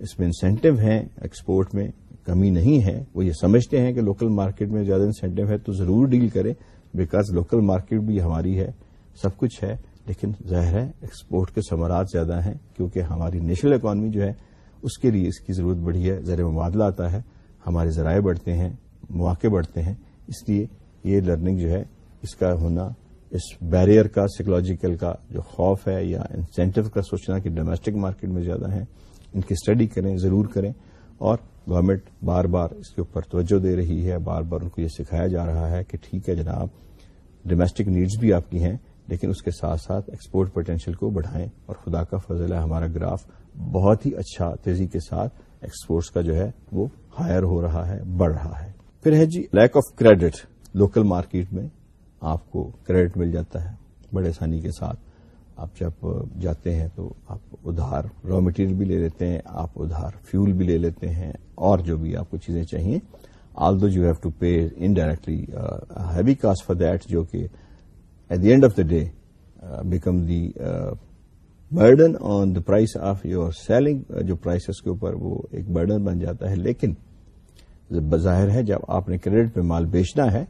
S1: اس میں انسینٹو ہیں ایکسپورٹ میں، کمی نہیں ہے۔ وہ یہ سمجھتے ہیں کہ لوکل مارکیٹ میں زیادہ انسینٹو ہے تو ضرور ڈیل کریں۔ بیکاز لوکل مارکیٹ بھی ہماری ہے، سب کچھ ہے، لیکن ظاہر ہے ایکسپورٹ کے ثمرات زیادہ ہیں، کیونکہ ہماری نیشنل اکانومی جو ہے، اس کے لیے اس کی ضرورت بڑھی ہے، زیر مبادلہ آتا ہے، ہمارے ذرائع بڑھتے ہیں، مواقع بڑھتے ہیں، اس لیے یہ لرننگ جو ہے، اس کا ہونا، اس بیریئر کا سائیکولوجیکل کا جو خوف ہے یا انسینٹو کا سوچنا کہ ڈومیسٹک مارکیٹ میں زیادہ ہیں، ان کی اسٹڈی کریں، ضرور کریں، اور گورنمنٹ بار بار اس کے اوپر توجہ دے رہی ہے، بار بار ان کو یہ سکھایا جا رہا ہے کہ ٹھیک ہے جناب ڈومیسٹک نیڈز بھی آپ کی ہیں، لیکن اس کے ساتھ ساتھ ایکسپورٹ پوٹینشیل کو بڑھائیں۔ اور خدا کا فضل ہے، ہمارا گراف بہت ہی اچھا تیزی کے ساتھ ایکسپورٹس کا جو ہے وہ ہائر ہو رہا ہے، بڑھ رہا ہے۔ پھر ہے جی lack of credit local market میں آپ کو کریڈٹ مل جاتا ہے بڑے آسانی کے ساتھ۔ آپ جب جاتے ہیں تو آپ ادھار را مٹیریل بھی لے لیتے ہیں، آپ ادھار فیول بھی لے لیتے ہیں، اور جو بھی آپ کو چیزیں چاہیے although you have to pay indirectly heavy cost for that جو کہ at the end of the day become the burden on the prize of your selling جو پرائسز کے اوپر وہ ایک برڈن بن جاتا ہے۔ لیکن بظاہر ہے، جب آپ نے کریڈٹ پہ مال بیچنا ہے،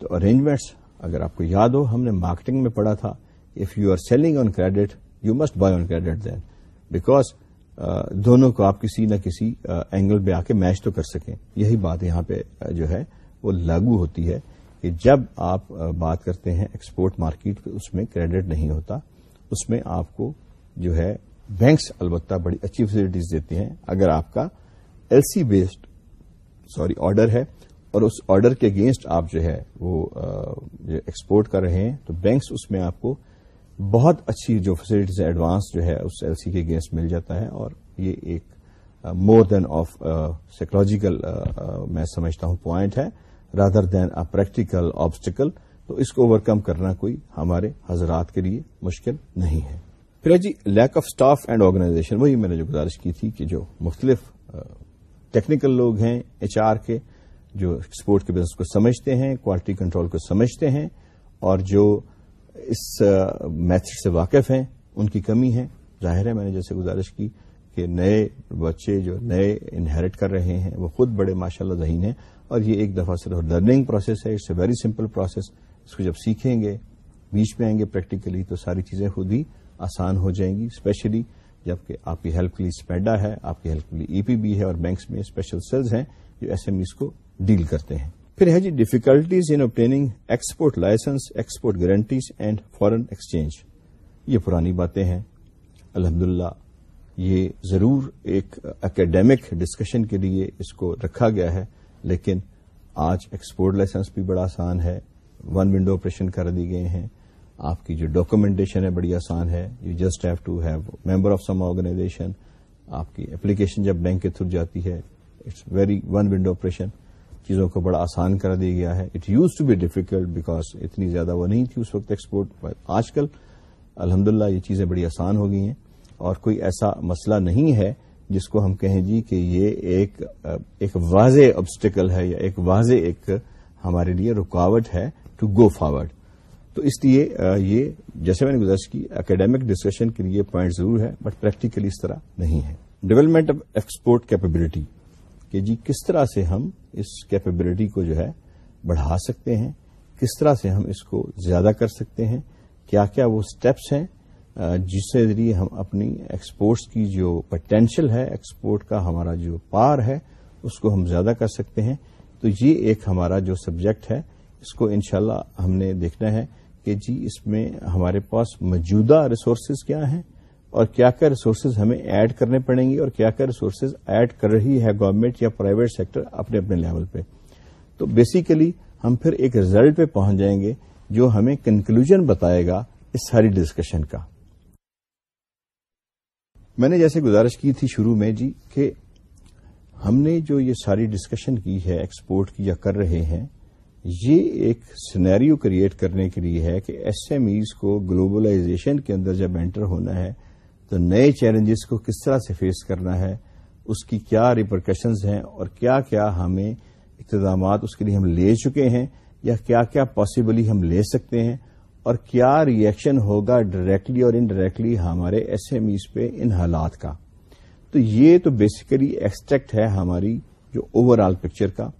S1: تو ارینجمنٹس اگر آپ کو یاد ہو، ہم نے مارکیٹنگ میں پڑھا تھا۔ If you are selling on credit you must buy on credit then because دونوں کو آپ کسی نہ کسی uh, اینگل پہ آ کے میچ تو کر سکیں۔ یہی بات یہاں پہ uh, جو ہے، وہ لاگو ہوتی ہے کہ جب آپ uh, بات کرتے ہیں ایکسپورٹ مارکیٹ اس میں کریڈٹ نہیں ہوتا، اس میں آپ کو جو ہے بینکس البتہ بڑی اچھی فیسلٹیز دیتے ہیں۔ اگر آپ کا L C based sorry order ہے اور اس آرڈر کے اگینسٹ آپ جو ہے وہ ایکسپورٹ کر رہے ہیں، تو بینکس اس میں آپ کو بہت اچھی جو فیسلٹیز ایڈوانس جو ہے اس ایل سی کے اگینسٹ مل جاتا ہے اور یہ ایک مور دین آف سائیکولوجیکل میں سمجھتا ہوں پوائنٹ ہے rather than a practical obstacle تو اس کو اوور کم کرنا کوئی ہمارے حضرات کے لیے مشکل نہیں ہے۔ پھر جی lack of staff and organization وہی میں نے جو گزارش کی تھی کہ جو مختلف uh, ٹیکنیکل لوگ ہیں ایچ آر کے جو ایکسپورٹ کے بزنس کو سمجھتے ہیں کوالٹی کنٹرول کو سمجھتے ہیں اور جو اس میتھڈ سے واقف ہیں، ان کی کمی ہے۔ ظاہر ہے میں نے جیسے گزارش کی کہ نئے بچے جو نئے انہیریٹ کر رہے ہیں، وہ خود بڑے ماشاء اللہ ذہین ہیں اور یہ ایک دفعہ صرف لرننگ پروسیس ہے، it's a very simple process. اس کو جب سیکھیں گے، بیچ میں آئیں گے پریکٹیکلی، تو ساری چیزیں خود ہی آسان ہو جائیں گی۔ اسپیشلی جبکہ آپ کی ہیلپ کے لیے اسپیڈا ہے، آپ کی ہیلپ کے لیے ای پی بی ہے اور بینکس میں اسپیشل سیلز ہیں جو ایس ایم ایز کو ڈیل کرتے ہیں۔ پھر ہے جی difficulties in obtaining export license export guarantees and foreign exchange یہ پرانی باتیں ہیں۔ الحمد یہ ضرور ایک اکیڈیمک ڈسکشن کے لیے اس کو رکھا گیا ہے، لیکن آج ایکسپورٹ لائسنس بھی بڑا آسان ہے۔ ون ونڈو آپریشن کر دی گئے ہیں۔ آپ کی جو ڈاکومنٹیشن ہے بڑی آسان ہے۔ You just have to have member of some organization آپ کی اپلیکیشن جب بینک کے تھرو جاتی ہے it's very one window operation چیزوں کو بڑا آسان کر دیا گیا ہے۔ It used to be difficult because اتنی زیادہ وہ نہیں تھی اس وقت ایکسپورٹ آج کل الحمد یہ چیزیں بڑی آسان ہو گئی ہیں۔ اور کوئی ایسا مسئلہ نہیں ہے جس کو ہم کہیں جی کہ یہ ایک ایک واضح آبسٹیکل ہے یا ایک واضح ایک ہمارے لیے رکاوٹ ہے ٹو گو فارورڈ تو اس لیے یہ جیسے میں نے گزارش کی اکیڈیمک ڈسکشن کے لیے پوائنٹ ضرور ہے بٹ پریکٹیکلی اس طرح نہیں ہے۔ ڈیولپمنٹ آف ایکسپورٹ کیپبلٹی کہ جی کس طرح سے ہم اس کیپبلٹی کو جو ہے بڑھا سکتے ہیں، کس طرح سے ہم اس کو زیادہ کر سکتے ہیں، کیا کیا وہ سٹیپس ہیں جس سے ذریعے ہم اپنی ایکسپورٹس کی جو پوٹینشیل ہے ایکسپورٹ کا ہمارا جو پار ہے، اس کو ہم زیادہ کر سکتے ہیں۔ تو یہ ایک ہمارا جو سبجیکٹ ہے، اس کو انشاءاللہ ہم نے دیکھنا ہے کہ جی اس میں ہمارے پاس موجودہ ریسورسز کیا ہیں اور کیا کیا ریسورسز ہمیں ایڈ کرنے پڑیں گے اور کیا کیا ریسورسز ایڈ کر رہی ہے گورنمنٹ یا پرائیویٹ سیکٹر اپنے اپنے لیول پہ۔ تو بیسیکلی ہم پھر ایک ریزلٹ پہ پہنچ جائیں گے جو ہمیں کنکلوژن بتائے گا اس ساری ڈسکشن کا۔ میں نے جیسے گزارش کی تھی شروع میں جی کہ ہم نے جو یہ ساری ڈسکشن کی ہے ایکسپورٹ کی یا کر رہے ہیں، یہ ایک سینیریو کریٹ کرنے کے لیے ہے کہ ایس ایم ایز کو گلوبلائزیشن کے اندر جب انٹر ہونا ہے تو نئے چیلنجز کو کس طرح سے فیس کرنا ہے؟ اس کی کیا ریپرکشنز ہیں؟ اور کیا کیا ہمیں اقتدامات اس کے لیے ہم لے چکے ہیں؟ یا کیا کیا پاسبلی ہم لے سکتے ہیں؟ اور کیا ریئیکشن ہوگا ڈائریکٹلی اور انڈائریکٹلی ہمارے ایس ایم ایز پہ ان حالات کا؟ تو یہ تو بیسیکلی ایکسٹریکٹ ہے ہماری جو اوور آل پکچر کا۔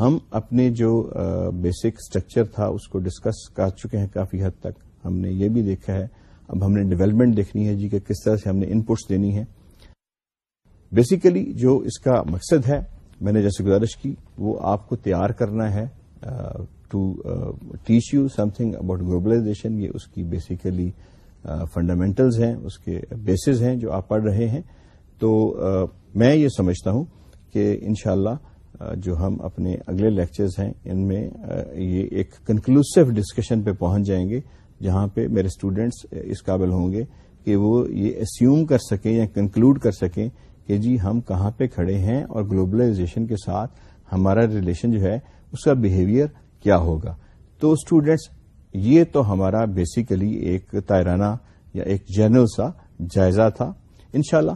S1: ہم اپنے جو بیسک اسٹرکچر تھا اس کو ڈسکس کر چکے ہیں کافی حد تک۔ ہم نے یہ بھی دیکھا ہے اب ہم نے ڈیولپمنٹ دیکھنی ہے جی کہ کس طرح سے ہم نے ان پٹس دینی ہے بیسیکلی جو اس کا مقصد ہے، میں نے جیسے گزارش کی، وہ آپ کو تیار کرنا ہے to teach you something about globalization یہ اس کی بیسیکلی فنڈامنٹلز ہیں، اس کے بیسز ہیں جو آپ پڑھ رہے ہیں۔ تو میں یہ سمجھتا ہوں کہ انشاءاللہ جو ہم اپنے اگلے لیکچرز ہیں، ان میں یہ ایک کنکلوسو ڈسکشن پہ پہنچ جائیں گے۔ جہاں پہ میرے اسٹوڈینٹس اس قابل ہوں گے کہ وہ یہ اسیوم کر سکیں یا کنکلوڈ کر سکیں کہ جی ہم کہاں پہ کھڑے ہیں اور گلوبلائزیشن کے ساتھ ہمارا ریلیشن جو ہے اس کا بہیویئر کیا ہوگا۔ تو اسٹوڈینٹس یہ تو ہمارا بیسیکلی ایک تائرانہ یا ایک جنرل سا جائزہ تھا۔ انشاءاللہ،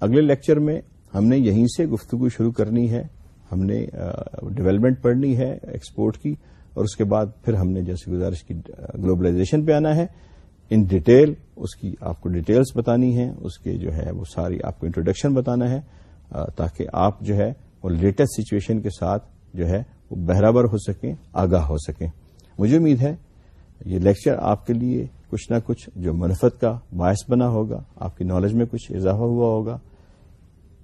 S1: اگلے لیکچر میں ہم نے یہیں سے گفتگو شروع کرنی ہے۔ ہم نے ڈیولپمنٹ پڑھنی ہے ایکسپورٹ کی۔ اور اس کے بعد پھر ہم نے جیسے گزارش کی، گلوبلائزیشن پہ آنا ہے۔ ان ڈیٹیل، اس کی آپ کو ڈیٹیلز بتانی ہے اس کے جو ہے وہ ساری آپ کو انٹروڈکشن بتانا ہے تاکہ آپ جو ہے وہ لیٹسٹ سچویشن کے ساتھ جو ہے وہ بہرابر ہو سکیں، آگاہ ہو سکیں۔ مجھے امید ہے یہ لیکچر آپ کے لیے کچھ نہ کچھ جو منفت کا باعث بنا ہوگا، آپ کی نالج میں کچھ اضافہ ہوا ہوگا۔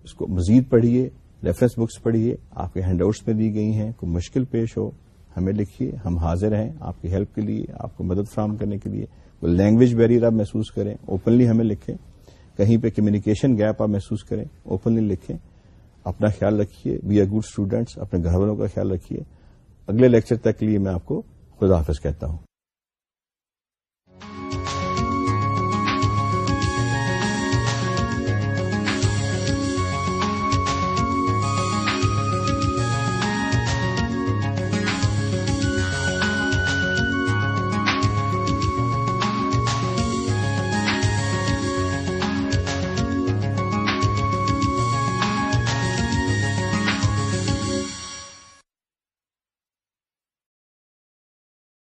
S1: اس کو مزید پڑھیے ریفرنس بکس پڑھیے، آپ کے ہینڈ آؤٹس میں دی گئی ہیں، کوئی مشکل پیش ہو۔ ہمیں لکھیے، ہم حاضر ہیں آپ کی ہیلپ کے لیے، آپ کو مدد فراہم کرنے کے لیے۔ کوئی لینگویج بیریئر آپ محسوس کریں اوپنلی ہمیں لکھیں۔ کہیں پہ کمیونیکیشن گیپ آپ محسوس کریں اوپنلی لکھیں۔ اپنا خیال رکھیے وی آر گڈ اسٹوڈینٹس اپنے گھر والوں کا خیال رکھیے۔ اگلے لیکچر تک کے لیے میں آپ کو خدا حافظ کہتا ہوں۔